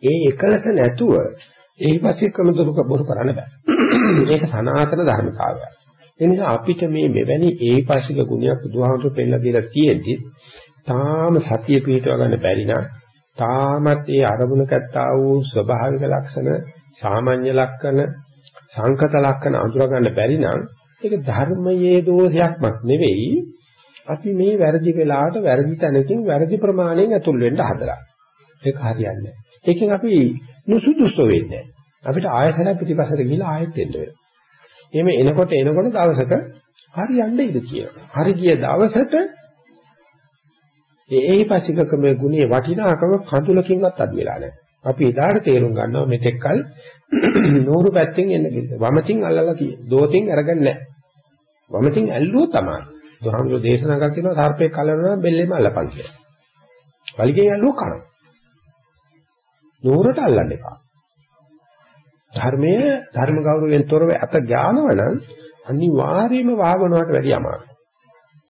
ඒ එකලස නැතුව ඒහිපසිකම දුරුක බොරු කරන්න බෑ. ඒක සනාතන ධර්මතාවයක්. ඒ නිසා අපිට මේ මෙවැනි ඒහිපසික ගුණයක් බුදුහාමුදුරු පෙන්නලා දීලා තියෙද්දි තාම සතිය පිටව ගන්න බැරි නම් තාමත් ඒ අරමුණකට ආ වූ ස්වභාවික ලක්ෂණ සාමාන්‍ය ලක්ෂණ සංකත ලක්ෂණ අඳුර ගන්න බැරි නම් ඒක ධර්මයේ දෝෂයක්වත් නෙවෙයි. අපි මේ වැරදි වෙලාවට වැරදි තැනකින් වැරදි ප්‍රමාණයෙන් ඇතුල් වෙන්න හදලා. ඒක හරියන්නේ ඒකෙන් අපි නුසුදුසු වෙන්නේ අපිට ආයතන පිටිපසට ගිහලා ආයෙත් එන්න වෙනවා. එහෙම එනකොට එනකොට දවසක හරියන්නේ ඉඳ කියනවා හරි ගිය දවසට ඒ ඒහිපසිකකමේ ගුණේ වටිනාකම කඳුලකින්වත් අඩු වෙලා නැහැ. අපි එදාට තේරුම් ගන්නවා මෙතෙක්කල් නూరు පැත්තෙන් එන්න කිව්ද. වමතින් අල්ලලා කියේ. දෝතින් අරගන්නේ නැහැ. වමතින් ඇල්ලුවෝ තමයි. දුරාමුදු දේශනා කර කියනවා සර්පේ කලනවා බෙල්ලෙම අල්ලපන් කියලා. වලිගෙන් ඇල්ලුවෝ කරනවා. නూరుට අල්ලන්න එපා. ධර්මයේ ධර්ම ගෞරවයෙන් තොරව අත ඥානවනම් අනිවාර්යයෙන්ම වාගනවට වැඩි අමාරුයි.